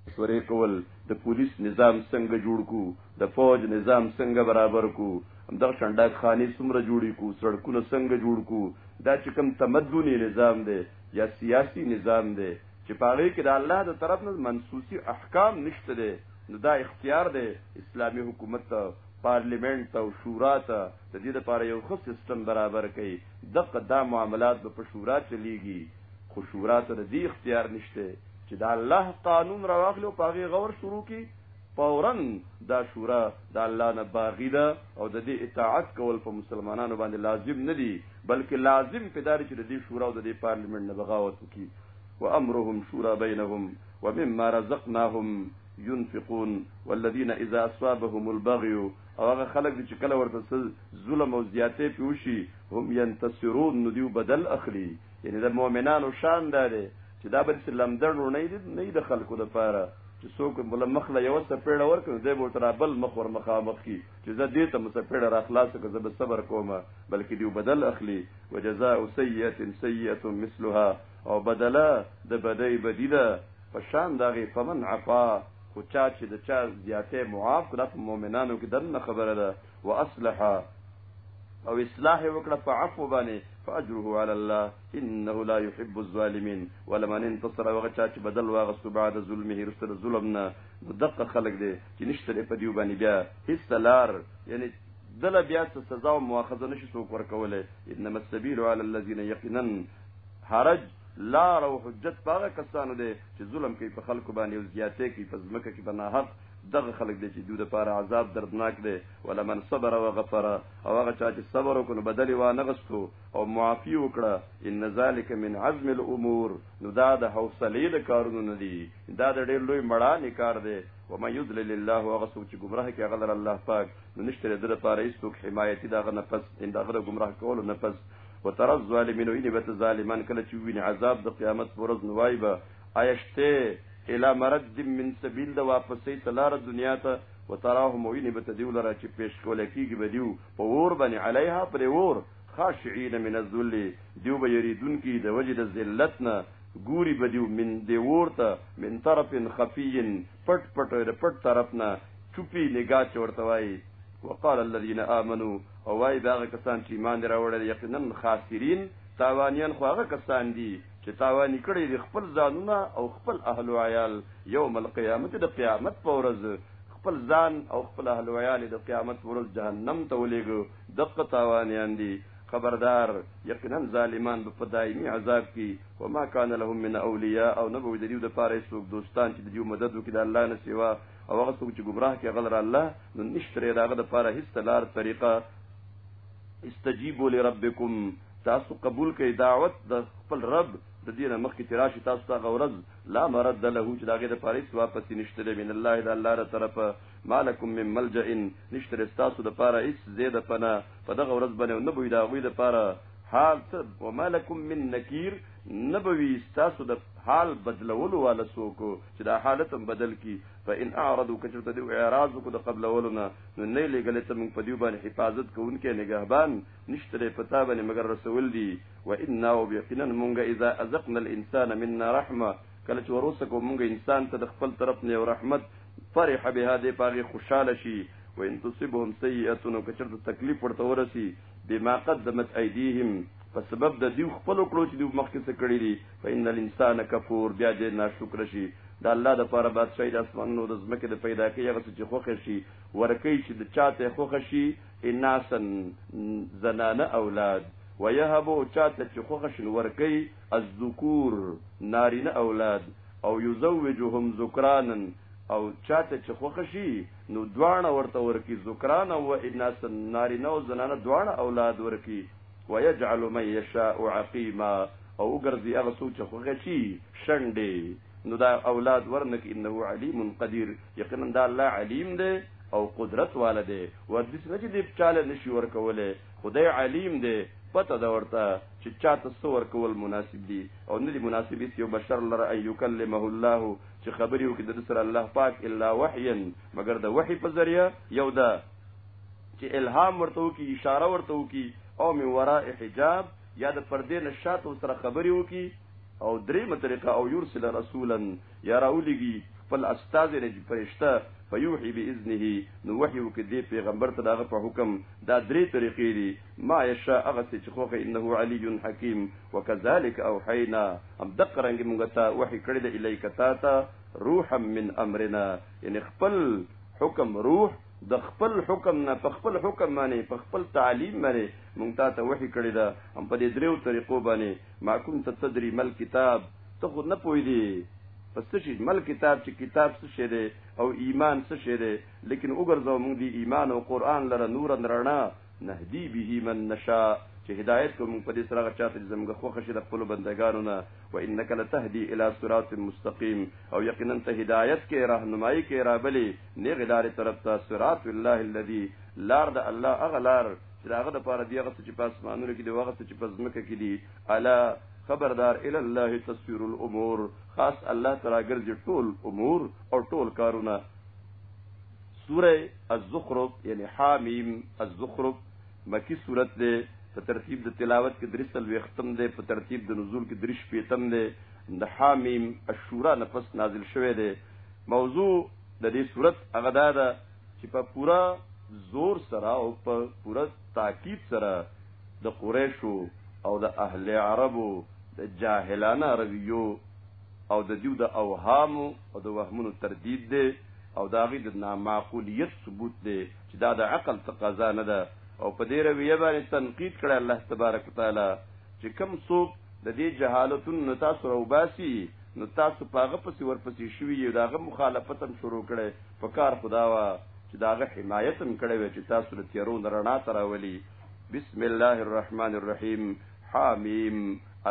Speaker 1: مشورې کول د پولیس نظام څنګه جوړ کو د فوج نظام څنګه برابر کو همدغه شنډاک خانې څومره جوړې کو سړکونه څنګه جوړ کو دا چې کوم تمدني نظام دی یا سیاسی نظام دی چې پاره کې د الله د طرف نه منسوسی احکام نشته دی نو دا اختیار دی اسلامی حکومت ته پارلیمنت ته او شورا ته د دې لپاره یو ښه سیستم برابر کړي دغه دا معاملات به په شورا چلیږي خو شورا ته د دې اختیار نشته چې د الله قانون راواخلي او په هغې غور شروع کړي فورا دا شورا د الله نه باغی ده او د دې اطاعت کول په مسلمانانو باندې لازم نه دي بلکې لازم پدار چې د دې شورا او د دې پارلیمنت نه بغاوت وکړي وامرهم شورا بینهم ومما رزقناهم ينفقون والذين إذا أصابهم البغي او هغه خلک چې کله ورته سل ظلم او زیاتې پیوشي هم ينتصرون نو دیو بدل اخلي یعنی د مؤمنانو شان دا دی چې دا به اسلام دړو نه دی نه د خلکو د پاره چې څوک بل مخله یو څه پیړه ورکړي دی به تر بل مخ ور مخامخ کی چې زه دې ته مس پیړه را خلاص کړم زه به صبر کوم بلکې دیو بدل اخلي وجزاء سیئه سیئه مثلها او بدلا د بدی بدیلا پشان داغي فمن عفا خو چا چې د چا زیاته معاف کړه په مؤمنانو کې دنه خبره ده واصلح او اصلاح وکړه په عفو باندې فاجره على الله انه لا يحب الظالمين ولمن انتصر وغچا چې بدل واغستو بعد ظلمه رسل ظلمنا دقه خلق دي چې نشته په دیو باندې بیا هیڅ لار یعنی دل بیا څه سزا او مؤاخذه نشي څوک ورکولای انما السبيل على الذين يقينا حرج لار او حجت په هغه کسانو دی چې ظلم کوي په خلکو باندې او زیاتې کوي په ځمکه کې په ناحق دغه خلک دی چې دوی لپاره عذاب دردناک دی ولمن صبر او غفر او هغه چا چې صبر وکړ نو بدلی و نه غستو او معافي وکړه ان ذالک من عزم الامور نو دا د حوصلې د کارونو نه دی دا د ډېر لوی مړانې کار دی و ما یذلل الله هغه څوک چې گمراه کوي هغه الله پاک نو نشته د لپاره هیڅ څوک حمایتي دغه نه پس ان دغه گمراه کول نه پس وترى الظالمين ویني به ظالمان کله چې ویني عذاب د قیامت پر ورځ نوای به آیشته الا مرد من سبیل د واپسې تلار دنیا ته وتراهم ویني به دیو لره چې پیش کول کیږي به دیو په ور باندې علیها پر ور خاشعين من الذل دیو به یریدون کی د وجد ذلتنا ګوري به دیو من دی ورته من طرف خفي پټ پټ د پټ طرف نه چوپی نگاه چې ورته وایي وقال الذين امنوا او وای دا کسان چې ایمان راوړل یقینا خاسرین تاوانیان خو هغه کسان دي چې تاوان کړي د خپل ځانونه او خپل اهل او عیال یوم القیامت د قیامت په ورځ خپل ځان او خپل اهل او عیال د قیامت پر ورځ جهنم ته ولېږو دغه تاوانیان دي خبردار یقینا ظالمان په دایمي عذاب کې وما كان لهم من اولیاء او نه به د دیو د پاره څوک دوستان چې د دیو مدد وکړي د الله نه سیوا او هغه څوک چې گمراه کې غلر الله نو نشتره داغه د پاره هیڅ لار طریقه استجیبوا لربکم تاسو قبول کړئ دعوت د خپل رب د دینه مخکې چې راشي تاسو ته غورز لا مرد له چې داګه د پاریس واپس نشته من الله د الله تر طرفه مالکم من ملجئ نشته تاسو د پاره هیڅ زیاده پنه په دغه ورځ باندې نه بوی دا غوی د پاره حال ته وما لکم من نکیر نبوي تاسو د حال بدلولو والا څوک چې دا حالت هم بدل کی فإن أعرضوا کچرته دی اعراض کو د قبلولو نه نو نه لګلې ته موږ په دې باندې حفاظت کوونکې نگهبان نشته پتا باندې مگر رسول دی و إنا وبيقینا موږ اذا ازقنا الانسان منا رحمه کله چې وروسه کو موږ انسان ته د خپل طرف نه رحمت فرح به هذه پاغي خوشاله شي وان تصبهم سيئه نو کچرته تکلیف ورته ورسی بما قدمت ايديهم په سبب د دیو خپل کړو چې دیو مخکې څه کړی دي فإن الانسان کفور بیا دې ناشکر شي د الله د پاره بادشاہي د اسمانونو د زمکه د پیدا کوي هغه چې خوخه شي ورکی چې د چاته خوخه شي اناسن زنانه اولاد ويهبو چاته چې خوخه شي ورکی الذکور نارینه اولاد او یزوجهم ذکرانن او چاته چې خوخه شي نو دواړه ورته ورکی ذکران او اناث نارینه او زنانه دواړه اولاد ورکی ويجعل من يشاء عقيما او ګرځي هغه څوک چې خوښ شي شنډې نو دا اولاد ورنک انه علیم قدیر یقینا دا الله علیم دی او قدرت والا دی وردیس نه چې دی چاله نشي ورکوله خدای علیم دی پته دا ورته چې چاته څو ورکول مناسب دي او نه دي مناسب دي یو بشر لره ایو کلمه الله چې خبرې وکړي د سره الله پاک الا وحیا مگر د وحی په ذریعہ یو دا چې الهام ورته وکي اشاره ورته وکي او من وراء حجاب یا د پردې نشات سره خبرې وکي او درې مطریقه او یرسل رسولا یا راولږي خپل استاد رج فرشته فیوحي باذنه نو وحي وکي دی پیغمبر ته دغه په حکم دا درې طریقې دي ما یشاء هغه څه چې خوښه انه علی حکیم وکذالک اوحینا هم د قرانګي مونږ ته وحی کړی د الیک تا ته روحا من امرنا یعنی خپل حکم روح د خپل حکم نه په خپل حکم باندې په خپل تعلیم باندې مونږ ته ته وحی کړی دا هم په دې دریو طریقو باندې ما کوم ته تدری مل کتاب ته خو نه پوی دی پس څه شي مل کتاب چې کتاب څه شي دی او ایمان څه شي دی لیکن وګرځو مونږ دی ایمان او قران لره نور رڼا نهدی به من نشاء چې هدایت کوم په دې سره چاته چې زموږ خوښ شي د خپل بندگانو نه و انک لتهدی الی صراط مستقیم او یقینا ته هدایت کې راهنمایي کې رابلی نه غلار طرف ته صراط الله الذی لار د الله اغلار چې هغه د پاره دی هغه چې په اسمانونو کې دی هغه چې په ځمکه کې دی الا خبردار ال الله تسير الامور خاص الله تعالی ګرځي ټول امور او ټول کارونه سوره الزخرف یعنی حامیم الزخرف مکی سورت ده په ترتیب د تلاوت کې درې څلوېښتم دی په ترتیب د نزول کې درې شپېتم دی د حامیم الشورا نه پس نازل شوی دی موضوع د دې صورت هغه دا ده چې په پورا زور سره او په پورا تاکید سره د قریشو او د اهل عربو د جاهلانه رویو او د دیو د اوهامو او د وهمونو تردید دی او دا غي د نامعقولیت ثبوت دی چې دا د عقل تقاضا نه ده او په دې رویه باندې تنقید کړه الله تبارک وتعالى چې کم څوک د دې جهالتون نو تاسو روباسي نو تاسو پاغه پسې ورپسې شوی یو داغه مخالفت هم شروع کړي په کار خدا وا چې داغه حمایت هم کړي چې تاسو له تیرو رڼا تراولي بسم الله الرحمن الرحیم حامیم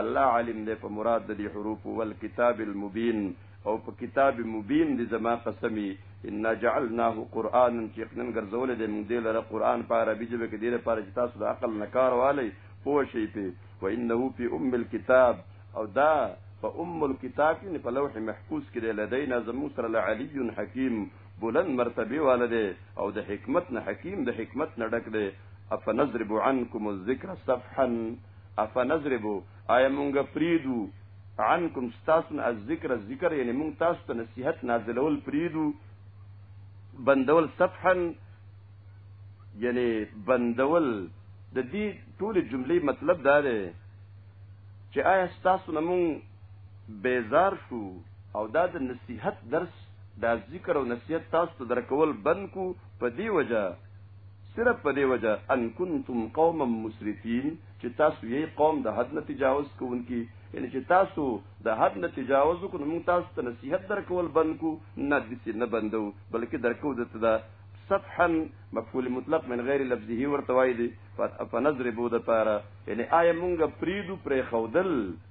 Speaker 1: الله عالم دې په مراد د دې حروف ول کتاب المبین او په کتاب مبین دې زما قسمی ان جعلناه قرانا چې خنن ګرځول دې موږ دې لره قران په عربي ژبه کې دې لپاره چې تاسو د عقل نکار والی پوه شئ په و انه فی ام الكتاب او دا په ام الكتاب کې په لوح محفوظ کې لدینا زمو سره لعلی حکیم بلند مرتبه والده او د حکمت نه حکیم د حکمت نه ډک دی افنضرب عنكم الذکر صفحا افنضرب آیا مونږ پریدو عنكم تاسو نه ذکر ذکر یعنی مونږ تاسو ته نصیحت نازلول پریدو بندول صفحا یعنی بندول د دې ټول جملې مطلب دا دی چې آیا تاسو نه مونږ بیزار شو او دا د نصیحت درس دا ذکر او نصیحت تاسو ته درکول بند کو په دی وجه صرف په دې وجه ان کنتم قوما مسرفین چې تاسو یې قوم د حد نه تجاوز کوونکی یعنی چې تاسو د حد نه تجاوز کو نو موږ تاسو ته نصیحت درکول بند کو نه دسی نه بندو بلکې درکو دته دا صفحا مفعول مطلق من غیر لفظه ورته وای دی فنضربو د پاره یعنی آیا مونږ پریدو پرې خودل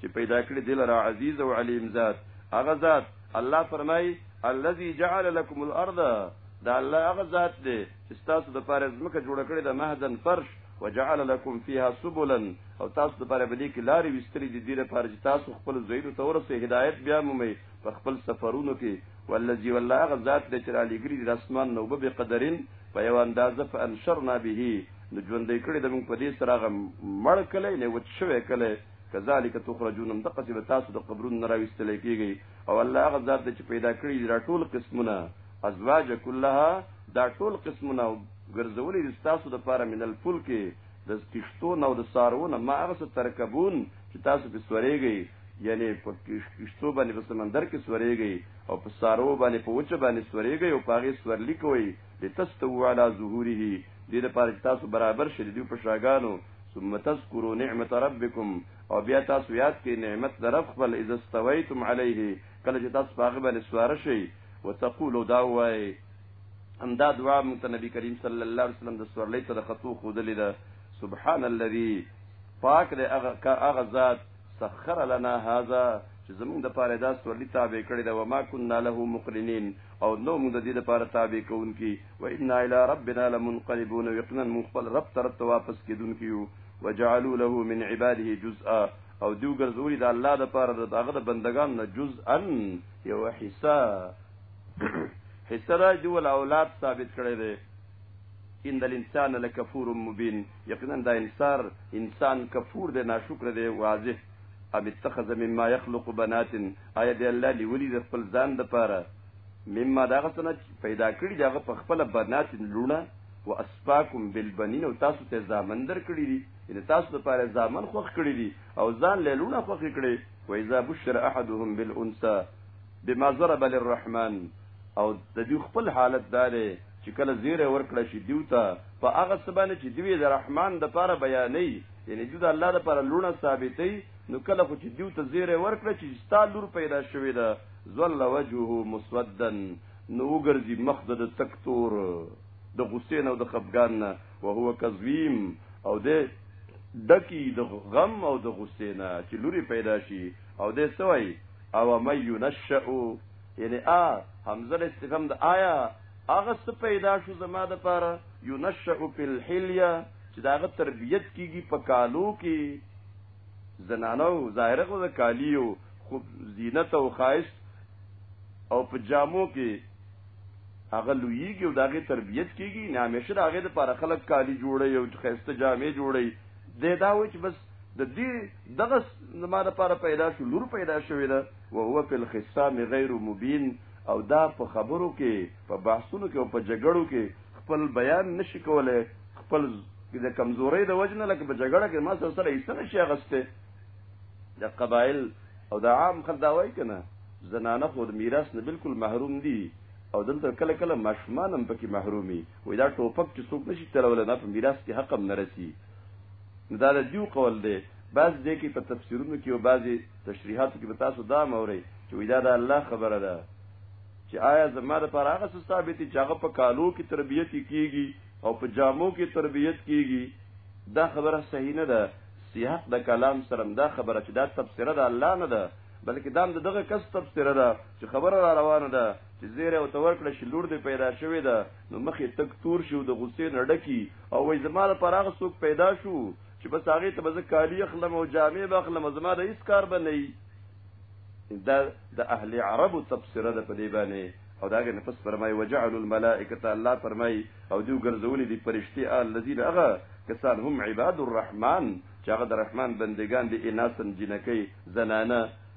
Speaker 1: چې پیدا کړی دل را عزیز او علیم ذات هغه ذات الله فرمای الذي جعل لكم الارض دا الله هغه ذات دی چې تاسو د پاره ځمکه جوړ کړې د مهدن فرش وجعل لكم فيها سبلا او تاسو د پاره بلی کې لارې وستري د دې لپاره چې تاسو خپل زویلو ته ورسې هدایت بیا مومي په خپل سفرونو کې والذي والله هغه ذات دی چې را لګري د اسمان نو به قدرین په یو اندازه فانشرنا به نو ژوندې کړې د موږ په دې سره غم مړ کله نه وڅ شوې کله کذالک تخرجون هم دقه به تاسو د قبرون نه راوستل کیږي او الله هغه ذات چې پیدا کړی دی ټول قسمونه ازواج کلها دا ټول قسمونه ګرځولې دي تاسو د پاره من الفلک د کشتو نو د سارونه ما هغه ترکبون چې تاسو په سوريږي یعنی په کشتو باندې په سمندر کې سوريږي او په سارو باندې په وچه باندې سوريږي او په هغه سورلی کوي لتستووا على ظهوره دې لپاره چې تاسو برابر شې دوی په شاګانو ثم تذكروا نعمت ربكم او بیا تاسو یاد کې نعمت در رب خپل اذا استويتم عليه کله چې تاسو باغ باندې سوار شئ وتقولوا دا وای همدا دعا مونږ ته نبی کریم صلی الله علیه وسلم د سورلې ته د خطو خودلې ده سبحان الذي پاک دې هغه هغه ذات سخر لنا هذا چې زمونږ د پاره دا سورلی تابع کړی دا وما كنا له مقرنين او نو موږ د دې لپاره تابع کوونکی و ان الى ربنا لمنقلبون ويقنا من خپل رب تر ته واپس کیدونکي یو وجعلوا له من عباده جزءا او دیو ګرځولي د الله د پاره د هغه د بندگان نه جزءا یو حصہ حصہ را دی ول اولاد ثابت کړی دی ان الانسان لکفور مبین یقینا دا انصار انسان کفور دی ناشکر دی واضح ام اتخذ مما يخلق بنات آیا دی الله لیولی د خپل ځان د پاره مما داغه سنه پیدا کړی داغه په خپل بنات لونه و اسفاکم بالبنین او تاسو ته زامن در کړی دي ان تاسو د پاره زامن خوخ کړی دي او ځان له لونه خوخ کړی و اذا بشر احدهم بالانثى بما ضرب للرحمن او د دوی خپل حالت دا دی چې کله زیره ورکړه شي دیو ته په هغه سبانه چې دوی د رحمان د پاره بیانې یعنی دوی د الله د پاره لونه ثابتې نو کله خو چې دیو ته زیره ورکړه چې ستا لور پیدا شوې ده ذل وجهه مسودا نو وګرځي مخ د تکتور د غصې نه او د خپګان نه او هو کظیم او د دکی د غم او د غصې نه چې لوري پیدا شي او د سوي او من ينشأ یعنی ا حمزه استفهام د آیا هغه څه پیدا شو زما د پاره ينشأ فی الحلیه چې داغه تربیت کیږي په کالو کې زنانو ظاهره خو د کالیو خو زینت او خواهش او په جامو کې هغه لویږي او داغه تربیت کیږي نه همیشه داغه د پاره خلک کالی جوړي او خسته جامې جوړي د دا و چې بس د دې دغه زما لپاره پیدا شو لور پیدا شوې ده او هو په الخصام غیر مبین او دا په خبرو کې په بحثونو کې او په جګړو کې خپل بیان نشي کولای خپل د کمزوري د وجنه لکه په جګړه کې ما سره سره ایسته نشي غسته د قبایل او د عام خداوي کنه زنانه خو د میراث نه بالکل محروم دي او دلته کله کله ماشومان هم پکې محرومي وای دا ټوپک چې څوک نشي ترول نه په میراث کې حق هم نه رسی نو دا د دیو قول دی بعض دې کې په تفسیرونو کې او بعضی تشریحاتو کې به تاسو دا موري چې ویدا د الله خبره ده چې آیا زما د پر هغه ثابت چې هغه په کالو کې تربیت کیږي او په جامو کې تربیت کیږي دا خبره صحیح نه ده سیاق د کلام سره دا خبره چې دا تفسیر ده الله نه ده بلکې دا د دغه کس تفسیر ده چې خبره را روانه ده چې زیره او تور کړه چې لور دې پیدا شوې ده نو مخې تک تور شو د غصې نډکی او وای زما لپاره هغه څوک پیدا شو چې بس هغه ته به کالی اخلم او جامې به اخلم زما د هیڅ کار به نه دا د اهل عربو تفسیره ده په دې باندې او دا غنه پس فرمای وجعل الملائکه الله فرمای او دیو ګرځولې دي پرشتي الذين اغه کسان هم عباد الرحمن چې هغه د رحمان بندگان دي اناسن جنکی زنانه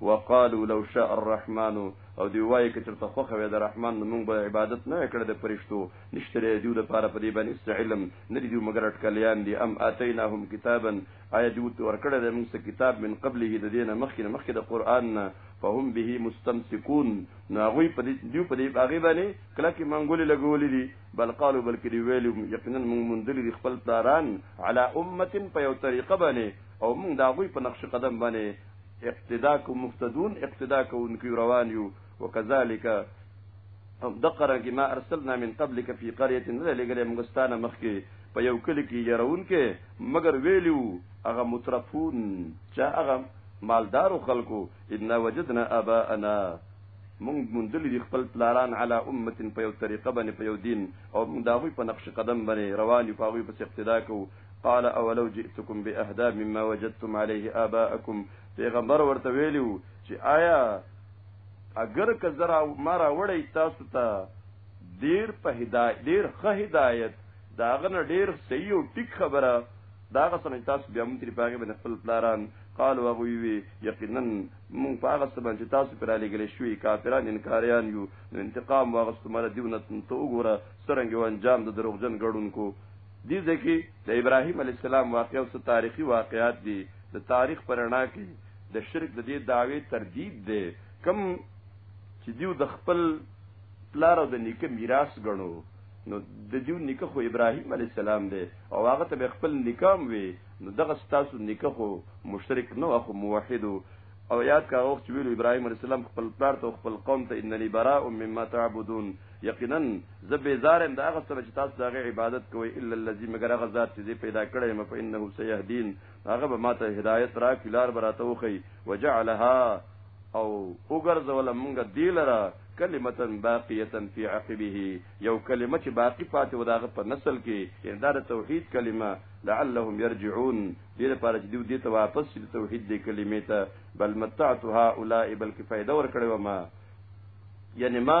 Speaker 1: وقالو لو شاء الرحمن او دی وایي که چرته خوخه وي د رحمان نو موږ به عبادت نه کړ د پرشتو نشته لري دیو د پاره په دې باندې څه علم نه دی مګر اټکلیان دي ام اتیناهم کتابا آیا دیو ته ورکړه د موږ کتاب من قبله د دینه مخکې مخکې د قران نه فهم به مستمسکون نو هغه په دې دیو په دې باغې باندې کله کې منګولې لګولې دي بل قالو بلکې دی ویل یقینا موږ مندل دي خپل پلاران علی امه په یو طریقه باندې او موږ دا غوي په نقش قدم باندې اقتدا کو مقتدون اقتدا کوونکي روان یو وکذالک هم دقه رنګ ما ارسلنا من قبلک فی قريه نه لګلې موږ ستانه مخکې په یو کلی کې يرون کې مګر ویلیو هغه مترفون چې هغه مالدار خلکو ان وجدنا اباءنا مونږ مندل دي خپل پلاران علی امه په یو طریقه باندې په یو دین او مونږ دا غوي په نقش قدم باندې روان یو په غوي په اقتدا کوو قال اولو جئتكم باهدا مما وجدتم عليه آباءكم پیغمبر ورته ویلو چې آیا اگر که زرا ما راوړی تاسو ته ډیر په هدایت ډیر ښه هدایت داغه نه ډیر صحیح او ټیک خبره دا غسن تاسو بیا مونږ تری پاګه باندې خپل پلاران قال وغوی وی یقینا مونږ پاګه سبا چې تاسو پر علی ګل شوی کافران انکاریان یو انتقام واغستمره دیونه ته وګوره سرنګ وان جام د دروغجن ګړونکو دې ځای کې د ابراهیم علی السلام واقع او تاریخي واقعات دي د تاریخ پر رڼا کې د شرک د دې داوی تردید دی کم چې دیو د خپل پلار او د نیکه میراث غنو نو د دیو نیکه خو ابراهیم علی السلام دی او هغه ته خپل نکام وی نو دغه ستاسو نیکه خو مشرک نه خو موحد او یاد کا وخت ویلو ابراهیم علی السلام خپل پلار ته خپل قوم ته اننی براء مما تعبدون یقینا زه بیزار یم د هغه سره چې تاسو د هغه عبادت کوئ الا الذي مگر هغه ذات چې زه پیدا کړی یم په انه سيهدين هغه به ماته هدایت را کلار براته وخی وجعلها او وګرځول موږ دی لره کلمه باقیه فی عقبه یو کلمه چې باقی پاتې وداغه په نسل کې یعنی دا توحید کلمه لعلهم يرجعون دې لپاره چې دوی دې ته واپس شي توحید دې کلمې ته بل متعت هؤلاء بلکې فائدہ ور کړو ما یعنی ما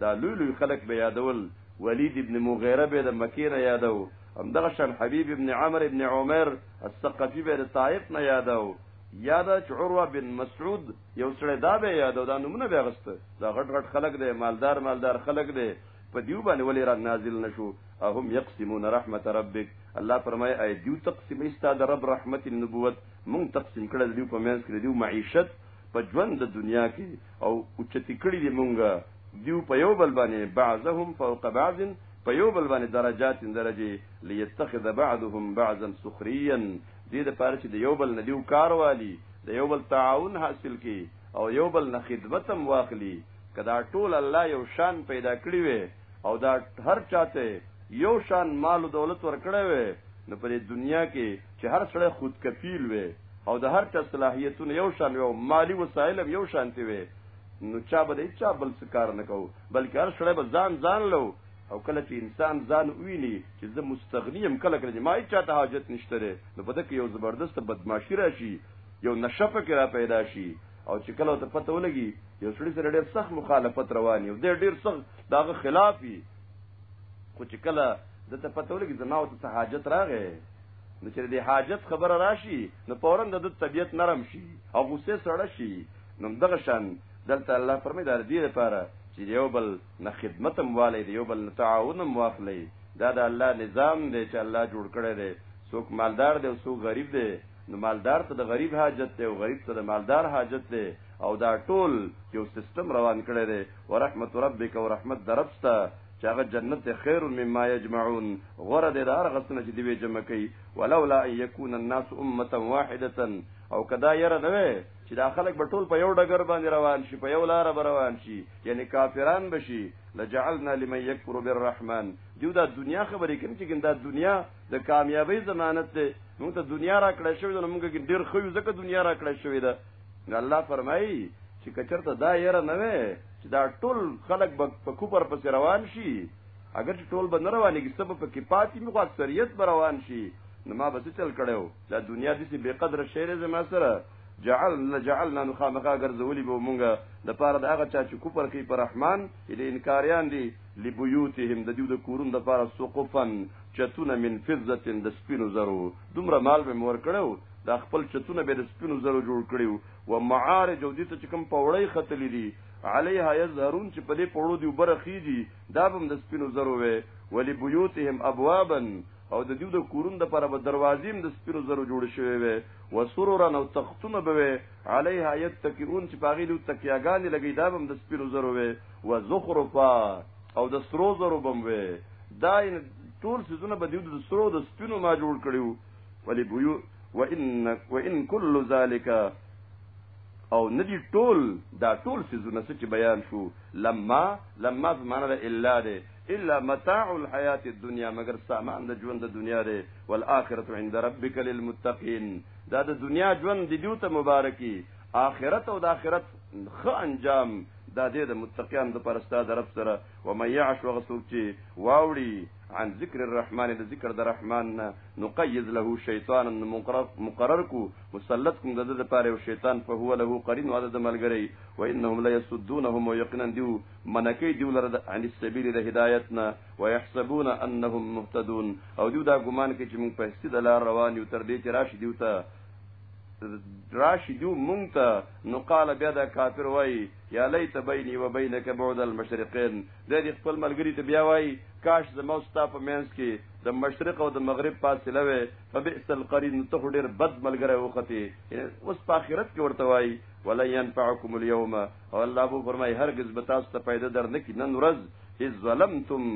Speaker 1: دا لوی لوی خلک به یادول ولید ابن مغیره به د مکې نه یادو همدغه شان حبیب ابن عمر ابن عمر الثقفي به د طائف نه یادو یاد چې عروه بن مسعود یو سړی دا به یادو دا نمونه به غسته دا غټ غټ خلک دی مالدار مالدار خلک دی په دیو باندې ولې را نازل نشو اهم یقسمون رحمت ربک الله فرمای ای دیو تقسیم ایستا د رب رحمت النبوت مون تقسیم کړل دیو په منځ کې دیو معیشت په ژوند د دنیا کې او اوچتی کړی دی مونږه دیو په یو بل باندې بعضهم فوق بعض په یو بل باندې درجات درجه ليتخذ بعضهم بعضا سخريا دې د پاره چې د یو بل ندیو کار والی د یو بل تعاون حاصل کی او یو بل نه خدمتم واخلی کدا ټول الله یو شان پیدا کړی وي او دا هر چاته یو شان مال او دولت ورکړی وي نو په دنیا کې چې هر سړی خود کفیل وي او د هر چا صلاحیتونه یو شان وي او مالی وسایل هم یو شانتي وي نو چا به د چا بل څه کار نه کوو بلکې هر سړی به ځان ځان لو او کله چې انسان ځان ویني چې زه مستغنی یم کله کله چې ما هیڅ چاته حاجت نشته نو په دې کې یو زبردست بدمعاشي راشي یو نشه پکې را پیدا شي او چې کله ته پته ولګي یو سړي سره ډېر سخت مخالفت رواني او ډېر سخت داغه خلاف وي خو چې کله د ته پته ولګي زما او ته حاجت راغې نو چې د حاجت خبره راشي نو فورا د طبیعت نرم شي او غصه سړه شي نو دغه شان دلته الله فرمایي د دې لپاره چې یو بل نه خدمت هم والي یو بل نه تعاون هم واخلي دا د الله نظام دی چې الله جوړ کړی دی څوک مالدار دی او څوک غریب دی نو مالدار ته د غریب حاجت دی او غریب ته د مالدار حاجت دی او دا ټول یو سیستم روان کړی دی ورحمت ربک او رحمت دربستا چې هغه جنت خیر مما یجمعون غره دی دا هر غسنه چې دی جمع کوي ولولا ان یکون الناس امه واحده او کدا یره نه وي چې دا خلک به ټول په یو ډګر باندې روان شي په یو لار به روان شي یعنی کافران بشي لجعلنا لمن یکفر بالرحمن دیو دا دنیا خبرې کوي چې دا دنیا د کامیابی ضمانت دی موږ ته دنیا را کړی شوې ده نو موږ ډېر ښه یو ځکه دنیا را کړی شوې ده نو الله فرمایي چې که چېرته دا یره نه وی چې دا ټول خلک به په کوپر پسې روان شي اگر چې ټول به نه روانېږي څه به پکې پاتې وي خو اکثریت به روان شي نو ما به څه چل کړی و دا دنیا داسې بې قدره شی دی زما سره جعل لجعلنا نو خامخا ګرځولي به مونږ د پاره د هغه چا چې کوپر کوي په رحمان یې د انکاریان دي لبیوتهم د دیو د کورونو د پاره سقفن چتونه من فضه د سپینو زرو دومره مال به مور کړو دا خپل چتونه به د سپینو زرو جوړ کړیو و معارج او دې ته چې کوم پوړی ختلې دي علیها یظهرون چې په دې پوړو دی وبره خيږي دا هم د سپینو زرو وي ولی بیوتهم ابوابا او د دیو د کورون د پر به دروازې هم د سپینو زرو جوړ شوی وي وسرورا او تختونه به وي علیها یتکئون چې پاغي دی تکیاګان لګي دا هم د سپینو زرو وي و زخرفا او د سرو زرو بموي دا ټول سيزونه به د سرو د سپینو ما جوړ کړیو ولی بویو وان وان كل ذلك او ندی ټول دا ټول سيزونه چې بیان شو لما لما بمعنى ده الا ده الا متاع الحیات الدنیا مگر سامان د ژوند د دنیا ده والآخرة عند ربك للمتقين دا د دنیا ژوند دی دیو ته مبارکي آخرت او د آخرت خ انجام دا دې د متقیان د پرستا د رب سره و مې یعش وغه څوک چې واوړي عن ذکر الرحمن د ذکر د رحمان نه نقید له شیطان مقرر مقرر کو مسلط کوم د د پاره او شیطان په هو له قرین او د ملګری و انهم لا یسدونهم یقینا دیو منکی دیو لره د عن السبیل د هدایت نه و یحسبون انهم مهتدون او دیو دا ګمان کوي چې موږ په هستی د لار روان یو تر دې چې راشي دیو ته راشي جو مونږ ته نو قال بیا دا کافر وای یا لیت بیني و بینک بعد المشرقین د دې خپل ملګری ته بیا وای کاش زما ستا په مینس کې د مشرق او د مغرب فاصله وي فبئس القرین ته ډیر بد ملګری وختی اوس په آخرت کې ورته وای ولا ينفعكم اليوم او الله بو فرمای هرگز به تاسو ته پیدا در نه کی نن ورځ اذ ظلمتم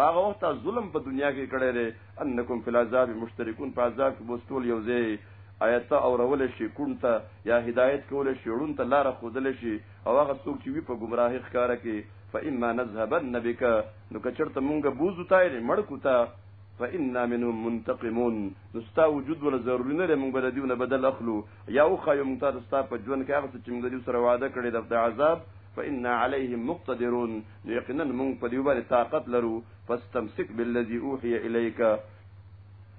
Speaker 1: هغه وخت ظلم په دنیا کې کړی دی انکم فی العذاب مشترکون په عذاب کې بوس ټول یو ځای آیت اورول شي کون ته یا هدایت کول شي ړون ته لار خودل شي او هغه څوک چې وی په گمراهی ښکارا کې فإما نذهبن بك نو کچرته مونږه بوزو تای نه مړ کوتا فإنا منهم منتقمون نو ستا وجود ولا ضروري نه مونږ به دیونه بدل اخلو یا او خایو مونږ ته ستا په ژوند کې هغه چې مونږ دیو سره وعده کړې د عذاب فإنا عليهم مقتدرون نو یقینا موږ په دې باندې طاقت لرو فاستمسک بالذي اوحي اليك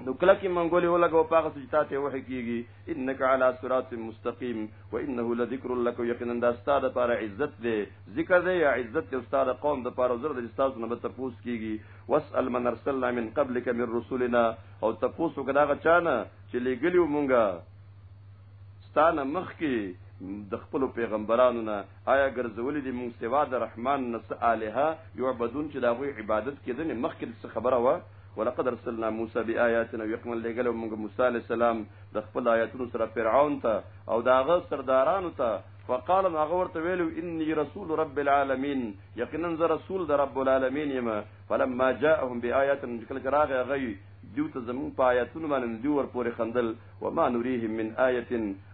Speaker 1: نو کله کې منګولې ولګو پاغه سجتا ته وحی کیږي انک علی صراط مستقیم و انه لذکر لک یقینا دا استاد پر عزت دی ذکر دی یا عزت دی استاد قوم د پر زر د استاد نه تپوس کیږي واسال من ارسلنا من قبلک من رسولنا او تپوس وکړه چانه چې لګلیو مونږه ستانه مخکې د خپل پیغمبرانو نه آیا ګرځولې دي مونږ سوا د رحمان نس الها یعبدون چې دا غوي عبادت کېدنه مخکې څه خبره و ولقد ارسلنا موسى بآياتنا ويقمن لګل موږ موسی عليه السلام د خپل آیاتونو سره فرعون ته او داغه سردارانو ته فقال ما غورت ویلو اني رسول رب العالمين یقینا ز رسول د رب العالمين یما فلما جاءهم بآياتنا کله راغه غي دیو ته زمون په آیاتونو باندې دیو ور پورې خندل وما نريهم من آية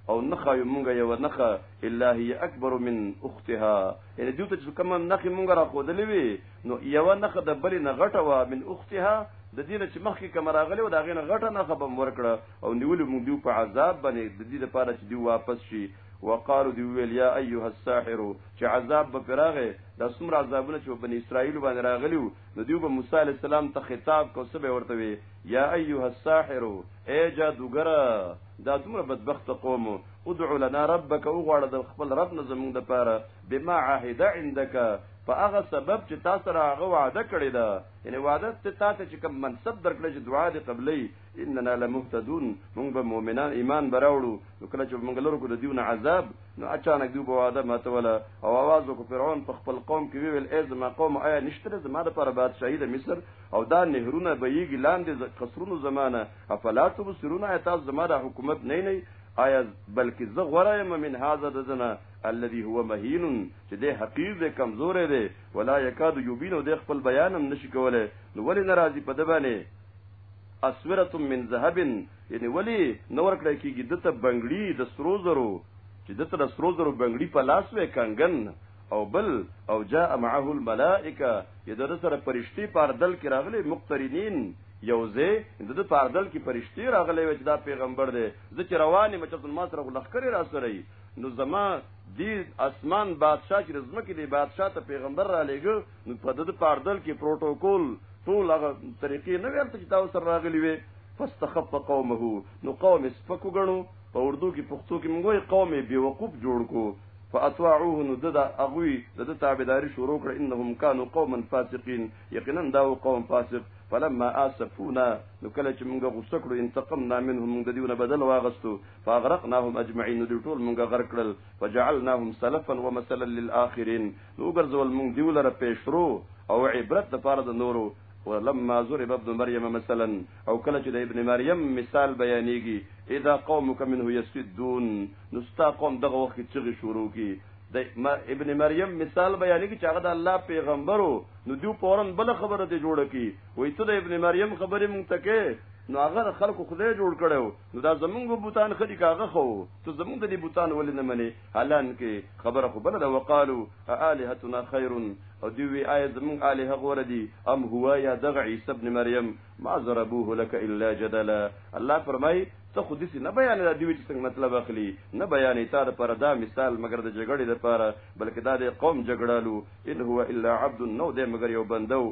Speaker 1: او نخا مونږه یو نخا الا هي اکبر من اختها یعنی دوی ته کوم نخې مونږه را خودلې وي نو یو نخه د بلې نه غټه وا من اختها د دې چې مخکې کوم راغلی و دا غینه غټه نخه بم ورکړه او نیول مونږ دوی په عذاب باندې د دې لپاره چې دوی واپس شي وقالو دی ویل یا ایها الساحر چې عذاب به پراغه د سمر عذابونه چې بنی اسرائیل باندې راغلیو نو دیو به موسی علی السلام ته خطاب کو سبه ورته وی یا ایها الساحر ای جادوګره دا دومره بدبخت قوم ادع لنا ربک او غواړه د خپل رب نه زمونږ د پاره بما عهد عندك په هغه سبب چې تا سره هغه وعده کړې ده یعنی وعده ته تا ته چې کوم منصب درکړې چې دعا دې قبلې اننا لمهتدون موږ به مؤمنان ایمان براوړو نو کله چې موږ لرو کو د دیونه عذاب نو اچانک دی په وعده ماته ولا او आवाज وکړ فرعون په خپل قوم کې ویل ای زما قوم آیا نشته زما لپاره بادشاہي د مصر او دا نهرونه بهیږي لاندې قصرونو زمانه افلا تبصرون آیا تاسو زما د حکومت نه نه آیا بلکې زه غوره یم من هاذا دزنه الذي هو مهین چې د حقیر د کمزور دی ولا یکاد یبین او د خپل بیان هم نشي کولای نو ولې ناراضي په دبانې اسوره من ذهب یعنی ولی نور کړی کیږي دته بنگړی د سرو زرو چې دته د سرو زرو بنگړی په لاس وې کنګن او بل او جاء معه الملائکه چې د سره پرشتي پاردل کې راغلي مقترنین یوځه د د پاردل کې پرشتي راغلي چې دا پیغمبر دی زه چې رواني مچتن ما سره لخر را سره نو زما دی اسمان بادشاہ چې زمکه دی بادشاہ ته پیغمبر را لېګ نو په د پاردل کې پروتوکول ټول هغه طریقې نه ورته چې تاسو سره راغلي وي فاستخف قومه نو قوم سپکو غنو په اردو کې پښتو کې موږ وایي قوم یې بیوقوف جوړ کو فاطاعوه نو د هغوی د د تابعداري شروع کړه انهم كانوا قوما فاسقين یقینا دا قوم فاسق فلما اسفونا نو کله چې موږ غوسه کړو انتقمنا منهم موږ د دیونه بدل واغستو فاغرقناهم اجمعين نو ټول موږ غرق کړل فجعلناهم سلفا ومثلا للاخرين نو ګرځول موږ دیولره پېښرو او عبرت د پاره د نورو ولما ضرب ابن مريم مثلا او کله چې د ابن مریم مثال بیانېږي اذا قومك منه يسدون نو ستا قوم دغه وخت کې چغې شروع کی د ابن مریم مثال بیانې کی چې هغه د الله پیغمبرو نو دیو پورن بل خبره دی جوړه کی وای ته د ابن مریم خبرې مونږ تکې نو هغه خلکو خدای جوړ کړو نو دا زمونږ بوتان خدي کاغه خو ته زمونږ د بوتان ولې نه منې حالان کې خبره خو بل ده وقالو الهتنا خير او دی وی آیا زمون الہ غوړه دی ام هو یا دغ عیسی ابن مریم ما ضربوه لك الا جدلا الله فرمای ته خو دې نه بیان د دوی چې څنګه مطلب اخلي نه بیانې تا د پر دا مثال مگر د جګړې لپاره بلکې دا د قوم جګړالو ان هو الا عبد نو دې مگر یو بندو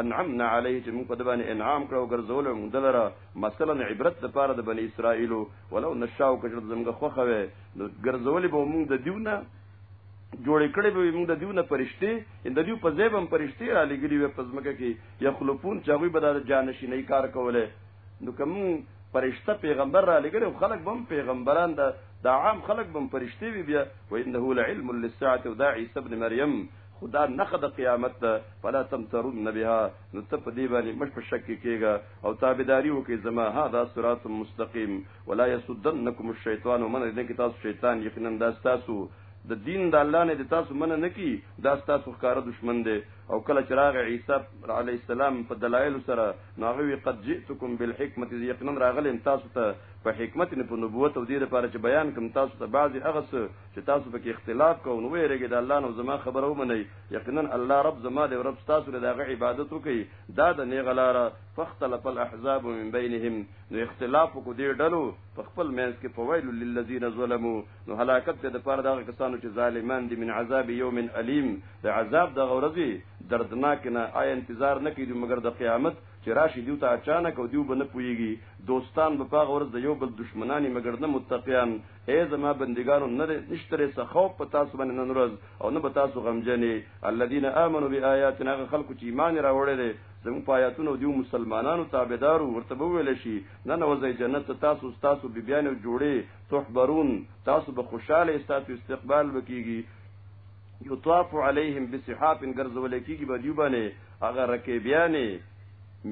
Speaker 1: انعمنا علیه چې موږ په دبانې انعام کړو ګرځول موږ دلره مثلا عبرت لپاره د بنی اسرائیل ولو نشاو کجر زمګه خوخه نو ګرځولې به موږ د دیو نه جوړې کړې به موږ د دیو نه پرشتي د دیو په ځای به هم پرشتي را لګري وي په ځمکه کې یا خلوپون چې هغوی به د جانشینۍ کار کولی نو که موږ پرشته پیغمبر را لګري خلک به هم پیغمبران د دا عام خلک به هم پرشتي وي بیا و انه لعلم للساعه دا عیسی ابن مریم خدا نخد قیامت ده فلا تمترن بها نو ته په دې باندې مش په شک کېږي او تابعداري وکړي زما هاذا صراط مستقیم ولا يسدنكم الشيطان ومن دې کې تاسو شیطان یقینا دا تاسو د دین د الله نه د تاسو منه نه کی دا تاسو ښکار دشمن دی او کله چې راغی عیسی علی السلام په دلایل سره ناغوی قد جئتکم بالحکمت یقینا راغلم تاسو ته په حکمت نه په نبوت او دې لپاره چې بیان کوم تاسو ته بعضی هغه چې تاسو په کې اختلاف کوو نو ویریږي د الله نو زما خبرو منئ یقینا الله رب زما دی رب تاسو له عبادت وکي دا د نیغلاره فختلف الاحزاب من بینهم نو اختلاف کو دې ډلو په خپل مینس کې فویل للذین ظلموا نو هلاکت دې د پاره دغه کسانو چې ظالمان دي من عذاب یوم الیم د عذاب د غورځي دردناک نه آی انتظار نه کیدو مګر د قیامت چې راشي دیو ته اچانک او دیو بنه پویږي دوستان په پاغه ورځ د یو بل دشمنانی مګر نه متقیان اے زما بندګانو نه نشتره څه خوف په تاسو باندې نن ورځ او نه په تاسو غمجنې الذين امنوا بآياتنا خلق چې ایمان راوړل زموږ په آیاتونو دیو مسلمانانو تابعدارو ورته به ویل شي نه نوځي جنت ته تاسو تاسو بیبیان او جوړې تحبرون تاسو به خوشاله تاسو استقبال وکيږي یطاف علیهم بصحاف ګرځول کیږي به دیو باندې هغه رکیبیانې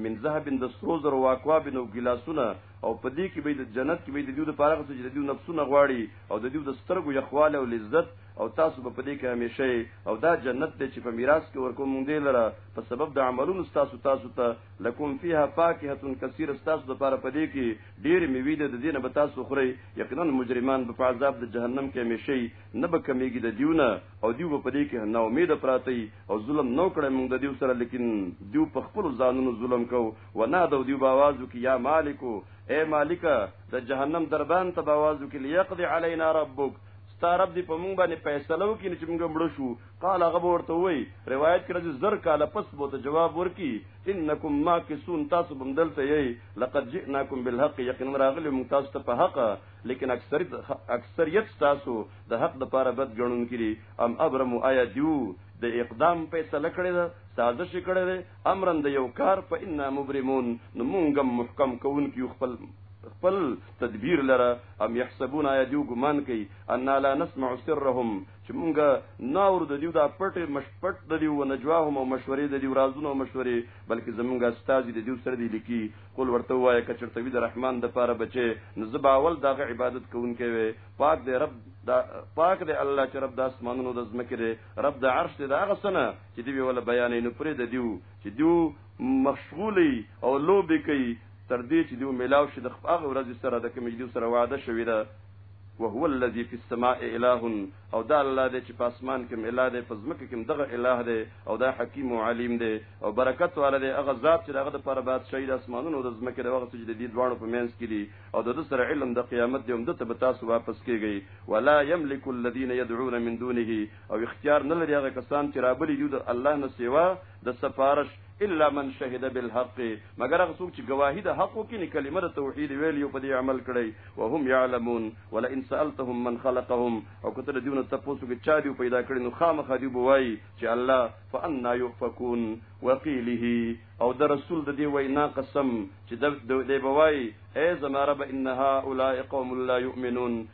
Speaker 1: من ذهب د سرو زر او اکواب نو ګلاسونه او په دې کې به د جنت کې به د دیو د پاره چې د دیو نفسونه غواړي او د دیو د سترګو یخواله او لذت او تاسو به پدې کې همیشه او دا جنت دې چې په میراث کې ورکوم مونږ دې لره په سبب د عملونو تاسو تاسو ته لکم فیها فاکهه کثیر تاسو د پاره پدې کې ډېر میوې د دینه به تاسو خوري یقینا مجرمان په عذاب د جهنم کې همیشه نه به کمیږي د دیونه او دیو په دې کې نه امید پراته او ظلم نو کړی مونږ د دیو سره لیکن دیو په خپل ځانونو ظلم کو و نه د دیو باواز کی یا مالکو اے مالک د جهنم دربان ته باواز کی لیقضی علینا ربک ستا رب دې په مونږ باندې فیصله وکړي نو چې مونږ مړ شو قال هغه به ورته وایي روایت کړه چې زر کاله پس به ته جواب ورکي انکم ماکسون تاسو به دلته یې لقد جئناکم بالحق یقینا راغلی مونږ تاسو ته په حق لیکن اکثریت اکثریت تاسو د حق د پاره بد ګڼون کړي ام ابرم آیا دیو د اقدام فیصله کړې ده سازش کړې ده امرا د یو کار فإنا مبرمون نو مونږ هم محکم کوونکي یو خپل خپل تدبیر لره ام یحسبون آیا دیو ګمان کوي ان لا نسمع سرهم چې مونږه ناور د دیو دا پټ مشپټ د دیو نجواهم او مشورې د دیو رازونه او مشورې بلکې زمونږه استاد د دیو سره دی لیکي قول ورته وایي کچرته وی د رحمان د پاره بچي نو زبا اول دغه عبادت کوونکی وي پاک دی رب دا پاک دی الله چې رب د اسمانونو د زمکه دی رب د عرش دی دا غسنه چې دی ولا بیانې نو پرې د دیو چې دیو مشغولي او لوبي کوي تر دې چې دیو ملاو شي د هغه ورځ سره د کوم دیو سره وعده شوی ده وهو الذي في السماء اله او دا الله دې چې په اسمان کې اله دې په ځمکه کې دغه اله دې او دا حکیم او علیم دې او برکت والا دې هغه ذات چې هغه د پر بعد شهید اسمانونو د ځمکې د وخت چې د دې دواړو په منځ کې دي او د سره علم د قیامت دې هم د تاسو واپس کیږي ولا يملك الذين يدعون من دونه او اختیار نه لري هغه کسان چې رابلي دي د الله نه سیوا د سفارش الا من شهد بالحق مگر هغه څوک چې گواهی د حق وکړي کلمه د توحید ویلی او په دې عمل کړي وهم يعلمون ولا ان سالتهم من خلقهم او کته دیونه تاسو کې چا دی پیدا کړي نو خامخ دی بوای چې الله فانا يفكون وقيله او د رسول د دی وینا قسم چې د دی بوای اے زما رب ان هؤلاء قوم لا يؤمنون